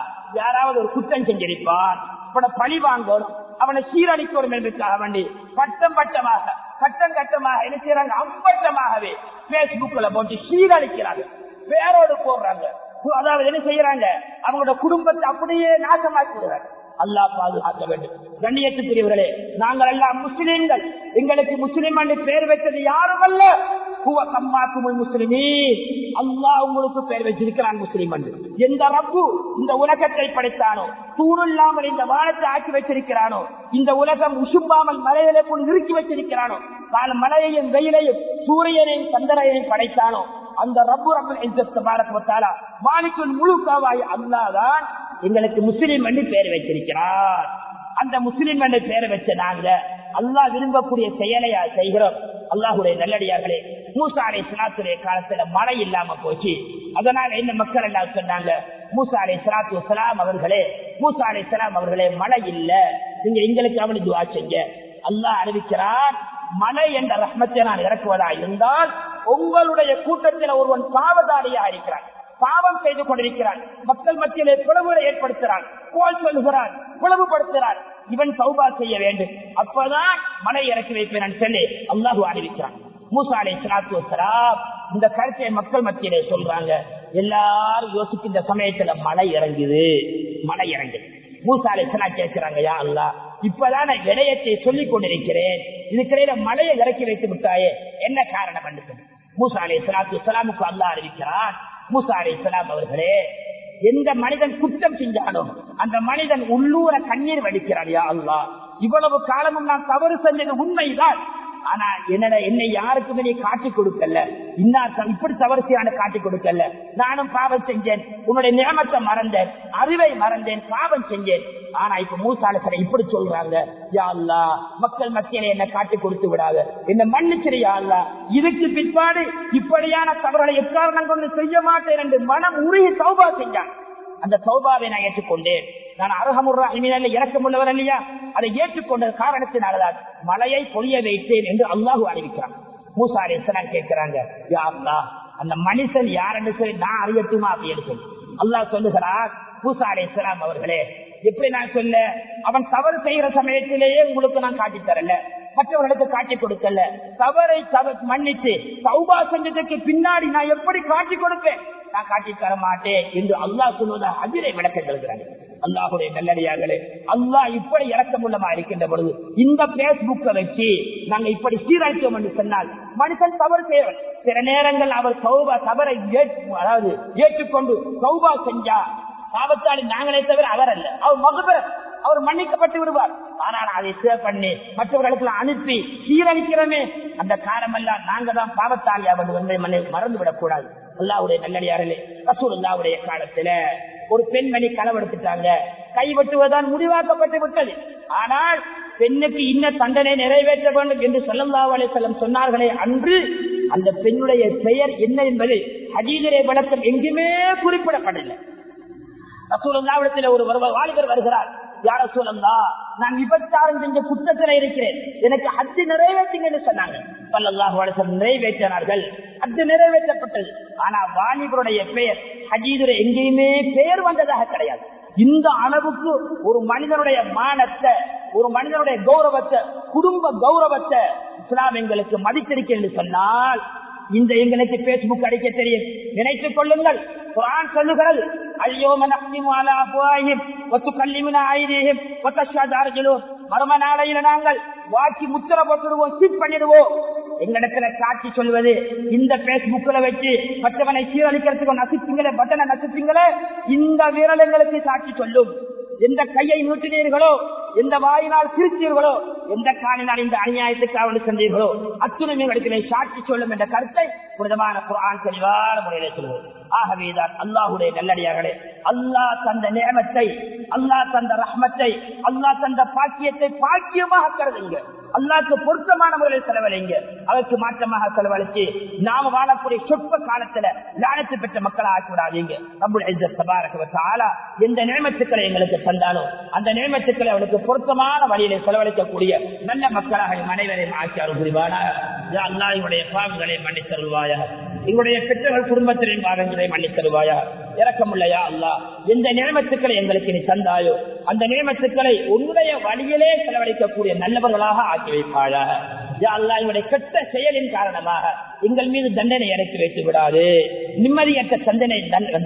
B: யாராவது ஒரு குற்றம் செஞ்சிருப்பான் அவனை பழி வாங்கணும் அவனை சீரழிக்கணும் என்பதற்காக வேண்டி பட்டம் பட்டமாக கட்டம் கட்டமாக என்ன செய்யறாங்க அம்பட்டமாகவே பேஸ்புக்ல போட்டு சீரழிக்கிறாங்க பேரோடு போடுறாங்க. அதாவது என்ன செய்யறாங்க? அவங்களோட குடும்பத்தை அப்படியே நாசமாக்கி விடுறாங்க அல்லாஹ் பாதுகாக்க வேண்டும். கண்ணியத்துக்குரியவர்களே நாங்கள் எல்லாம் முஸ்லீம்கள். எங்களுக்கு முஸ்லிம் என்று பெயர் வைத்தது யாரும் அல்ல. உங்களுக்கு பெயர் வச்சிருக்கிறான் முஸ்லிம் என்று. எந்த ரப்பு இந்த உலகத்தை படைத்தானோ தூணில்லாமல் இந்த வானத்தை ஆக்கி வச்சிருக்கிறானோ இந்த உலகம் உசும்பாமல் மலையிலே போல் நிறுத்தி வச்சிருக்கிறானோ கால மலையையும் வெயிலையும் சூரியனையும் சந்திரனையும் படைத்தானோ அந்த ரப்பு ரப்பு பாரத்வத்தாலா மாலிக்குள் முழு காவாய் அல்லாதான் எங்களுக்கு முஸ்லிம் என்று பெயர் வைத்திருக்கிறார். அந்த முஸ்லிம் என்ற பெயரை வச்ச நாங்க அல்லாஹ் விரும்பக்கூடிய செயலை செய்கிறோம். அல்லாஹுடைய நல்லடியார்களே மூசா அலை சலாத்துடைய காலத்துல மழை இல்லாம போச்சு. அதனால என்ன மக்கள் எல்லாம் சொன்னாங்க மூசா அலை சலாத்து சலாம் அவர்களே மூசா அலை சலாம் அவர்களே மழை இல்ல. நீங்க எங்களுக்கு அவனு துவா செய்ய அல்லாஹ் அறிவிக்கிறான் மழை என்ற ரஹ்மத்தை நான் இறக்குவதா இருந்தால் உங்களுடைய கூட்டத்தில் ஒருவன் பாவதாரியா இருக்கிறான். பாவம் செய்து கொண்டிருக்கிறான். மக்கள் மத்தியிலே பிளவுகளை ஏற்படுத்துகிறான். கோல் சொல்கிறான். பிளவுபடுத்துகிறான் இவன் சௌபா செய்ய வேண்டும். அப்பதான் மலை இறக்கி வைப்பேன் சொல்லி அல்லாஹு அறிவிக்கிறான். மூசாலை சலாத்து வசலாம் இந்த கருத்தை மக்கள் மத்தியிலே சொல்றாங்க. எல்லாரும் யோசிக்கின்ற சமயத்துல மழை இறங்குது. மழை இறங்குது. மூசாலை சலா கேட்கிறாங்க யா அல்லா இப்பதான் நான் விடயத்தை சொல்லிக் கொண்டிருக்கிறேன். இதுக்கிடையில மழையை இறக்கி வைத்து விட்டாயே. என்ன காரணம்? என்று மூசாலை சலாத்து சலாமுக்கு அல்லா அறிவிக்கிறான் மூசா அலை அவர்களே எந்த மனிதன் குற்றம் செஞ்சாலும் அந்த மனிதன் உள்ளூர கண்ணீர் வடிக்கிறான் யா அல்லா இவ்வளவு காலமும் நான் தவறு செஞ்சது உண்மைதான். ஆனா என்னோட என்னை யாருக்குமே நீ காட்டி கொடுக்கல. இன்னார் இப்படி தவறுசியான காட்டி கொடுக்கல. நானும் பாவம் செஞ்சேன். உன்னுடைய நியமத்தை மறந்தேன். அறிவை மறந்தேன். பாவம் செஞ்சேன். ஆனா இப்ப மூசாலசரை இப்படி சொல்றாங்க. யாழ்லா மக்கள் மத்தியில என்ன காட்டி கொடுத்து விடாத. என்ன மன்னிச்சிரு யா இதுக்கு பிற்பாடு இப்படியான தவறுகளை எக்காரணம் கொண்டு செய்ய மாட்டேன் என்று மனம் உருகி சௌபா செஞ்சான். அந்த சௌபாவை நான் ஏற்றுக்கொண்டேன். நான் அரகமுறை இறக்கம் உள்ளவர் இல்லையா அதை ஏற்றுக்கொண்ட காரணத்தினால்தான் மலையை பொழிய வைத்தேன் என்று அல்லாஹு அறிவிக்கிறான். மூசா அலிஸ்லாம் கேட்கிறாங்க யா அந்த மனுஷன் யார் என்று சொல்லி நான் அறியட்டுமா? அப்படின்னு சொல்லி. அல்லாஹ் சொல்லுகிறார் மூசா அலிஸ்லாம் அவர்களே எப்படி நான் சொல்ல அவன் தவறு செய்யற சமயத்திலேயே உங்களுக்கு நான் காட்டி தரல. மற்றவர்களுக்கு காட்டி கொடுக்கல. தவறை மன்னித்து சௌபா செஞ்சதுக்கு பின்னாடி நான் எப்படி காட்டி கொடுப்பேன்? நான் காட்டி தர மாட்டேன் என்று அல்லாஹ் சொல்வத அதிரை விளக்க எழுதுறாங்க அல்லாஹுடைய நல்லடியார்களே அல்லாஹ் இப்படி இறக்கமுள்ளமா இருக்கின்ற பொழுது இந்த பேஸ்புக்கை வச்சு நாங்க இப்படி சீரழித்தோம் என்று சொன்னால் மனுஷன் தவறு செய்வன் சில நேரங்கள் அவர் சௌபா தவறை அதாவது ஏற்றுக்கொண்டு சௌபா செஞ்சா பாவத்தாளி நாங்களே தவிர அவர் அல்ல. அவர் மகுபர். அவர் மன்னிக்கப்பட்டு விடுவார். ஆனால் அதை சேவ் பண்ணி மற்றவர்களுக்கு அனுப்பி சீரழிக்கிறோமே. அந்த காரணமெல்லாம் நாங்க தான் பாவத்தாளி அவர் மறந்து விடக்கூடாது அல்லாவுடைய நல்லடியார்களே ரசூலுல்லாவுடைய காலத்துல ஒரு பெண்மணி களவெடுத்துட்டாங்க கைவட்டுவதான் முடிவாக்கப்பட்டு விட்டது. ஆனால் பெண்ணுக்கு இன்ன தண்டனை நிறைவேற்ற வேண்டும் என்று சொல்லல்லா செல்லம் சொன்னார்களே அன்று அந்த பெண்ணுடைய பெயர் என்ன என்பது ஹஜீதரை விளக்கம் எங்குமே குறிப்பிடப்படவில்லை ரசூலந்தாவிடத்தில் ஒரு வாலிபர் வருகிறார். யார சூழந்தா நான் விபச்சாரம் செஞ்ச குற்றத்தில் இருக்கிறேன். எனக்கு அத்து நிறைவேற்றுங்கன்னு சொன்னாங்க. பல்லல்லாஹ் வளசம் நிறைவேற்றினார்கள். அத்து நிறைவேற்றப்பட்டது. ஆனா வாலிபருடைய பெயர் ஹஜீதுரை எங்கேயுமே பெயர் வந்ததாக கிடையாது. இந்த அளவுக்கு ஒரு மனிதனுடைய மானத்தை ஒரு மனிதனுடைய கௌரவத்தை குடும்ப கௌரவத்தை இஸ்லாம் எங்களுக்கு மதித்திருக்கிறது சொன்னால் இந்த எங்களுக்கு பேஸ்புக் அடிக்க தெரியும். நினைத்துக் கொள்ளுங்கள். குரான் சொல்லுகிறது அல்யோம நக்திமு அலா அஃப்வாஹிம் வத்துகல்லிமுனா ஐதீஹிம் மர்ம நாளையில நாங்கள் வாக்கி முத்திர போட்டுடுவோம் சீட் பண்ணிடுவோம். எங்களிடத்துல காட்சி சொல்வது இந்த பேஸ்புக்ல வச்சு மற்றவனை சீரழிக்கிறதுக்கு நசுத்தீங்களே பட்டனை நசுத்தீங்களே இந்த வீரலங்களுக்கு சாட்சி சொல்லும். எந்த கையை நீட்டினீர்களோ எந்த வாயினால் சிரித்தீர்களோ எந்த காலினால் இந்த அநியாயத்துக்கு அவனுக்கு சென்றீர்களோ அத்துணை இடத்திலே சாட்சி சொல்லும் என்ற கருத்தை புனிதமான குரான் தெளிவான முறையிலே சொல்வோம் ஆகவேதான் அல்லாஹுடைய நல்லடியார்களே அல்லாஹ் தந்த நேமத்தை அல்லாஹ் தந்த ரஹ்மத்தை அல்லாஹ் தந்த பாக்கியத்தை பாக்கியமாக கருதுங்க. அல்லாக்கு பொருத்தமான முறையில் செலவழிங்க. அதற்கு மாற்றமாக செலவழித்து நாம வாழக்கூடிய சொற்ப காலத்துல லானத்து பெற்ற மக்களை ஆக்கிவிடாதீங்க நம்முடைய எந்த நியமத்துக்களை எங்களுக்கு தந்தாலும் அந்த நியமத்துக்களை அவனுக்கு பொருத்தமான வழியில செலவழிக்கக்கூடிய நல்ல மக்களாக அனைவரையும் ஆக்கியார் புரிவானா? அல்லா இவருடைய பாவங்களை மன்னித்தருள்வாயா இவருடைய பெற்றோர்கள் குடும்பத்தின் பாவங்களை மன்னித்தருவாயா இறக்கமுள்ளையா அல்லா எந்த நியமத்துக்களை எங்களுக்கு நீ தந்தாயோ அந்த நியமத்துக்களை உன்னுடைய வழியிலே செலவழிக்கக்கூடிய நல்லவர்களாக ஆக்கி வைப்பாயாக. அல்லா எங்களுடைய கெட்ட செயலின் காரணமாக எங்கள் மீது தண்டனை இறக்கி வைத்து விடாது. நிம்மதியற்ற சந்தனை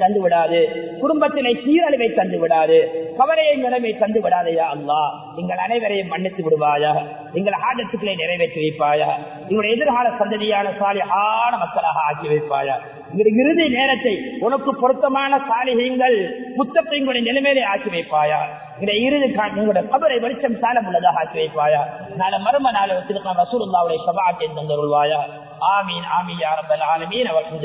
B: தந்து விடாது. குடும்பத்தினை சீரழிவை தந்து விடாது. கவலையை நிலைமை தந்து விடாதையா அல்லா எங்கள் அனைவரையும் மன்னித்து விடுவாயா எங்கள் ஆடத்துக்களை நிறைவேற்றி வைப்பாயா எங்களுடைய எதிர்கால சந்ததியான சாலியான மக்களாக ஆக்கி வைப்பாயா எங்களுடைய இறுதி நேரத்தை உனக்கு பொருத்தமான சாலிகங்கள் புத்தத்தை எங்களுடைய நிலைமையிலே ஆக்கி வைப்பாயா இந்த இறுதி உங்களுடைய கபரை வெளிச்சம் சாலம் உள்ளதாக ஆக்கி வைப்பாயா நாளை மரும நாளை வச்சிருக்கான் ரசூலுல்லாவுடைய சபாத்தை தந்தருள்வாயா? ஆமீன் ஆமீன் யாரம்பல் ஆலமீன் அவர்கள்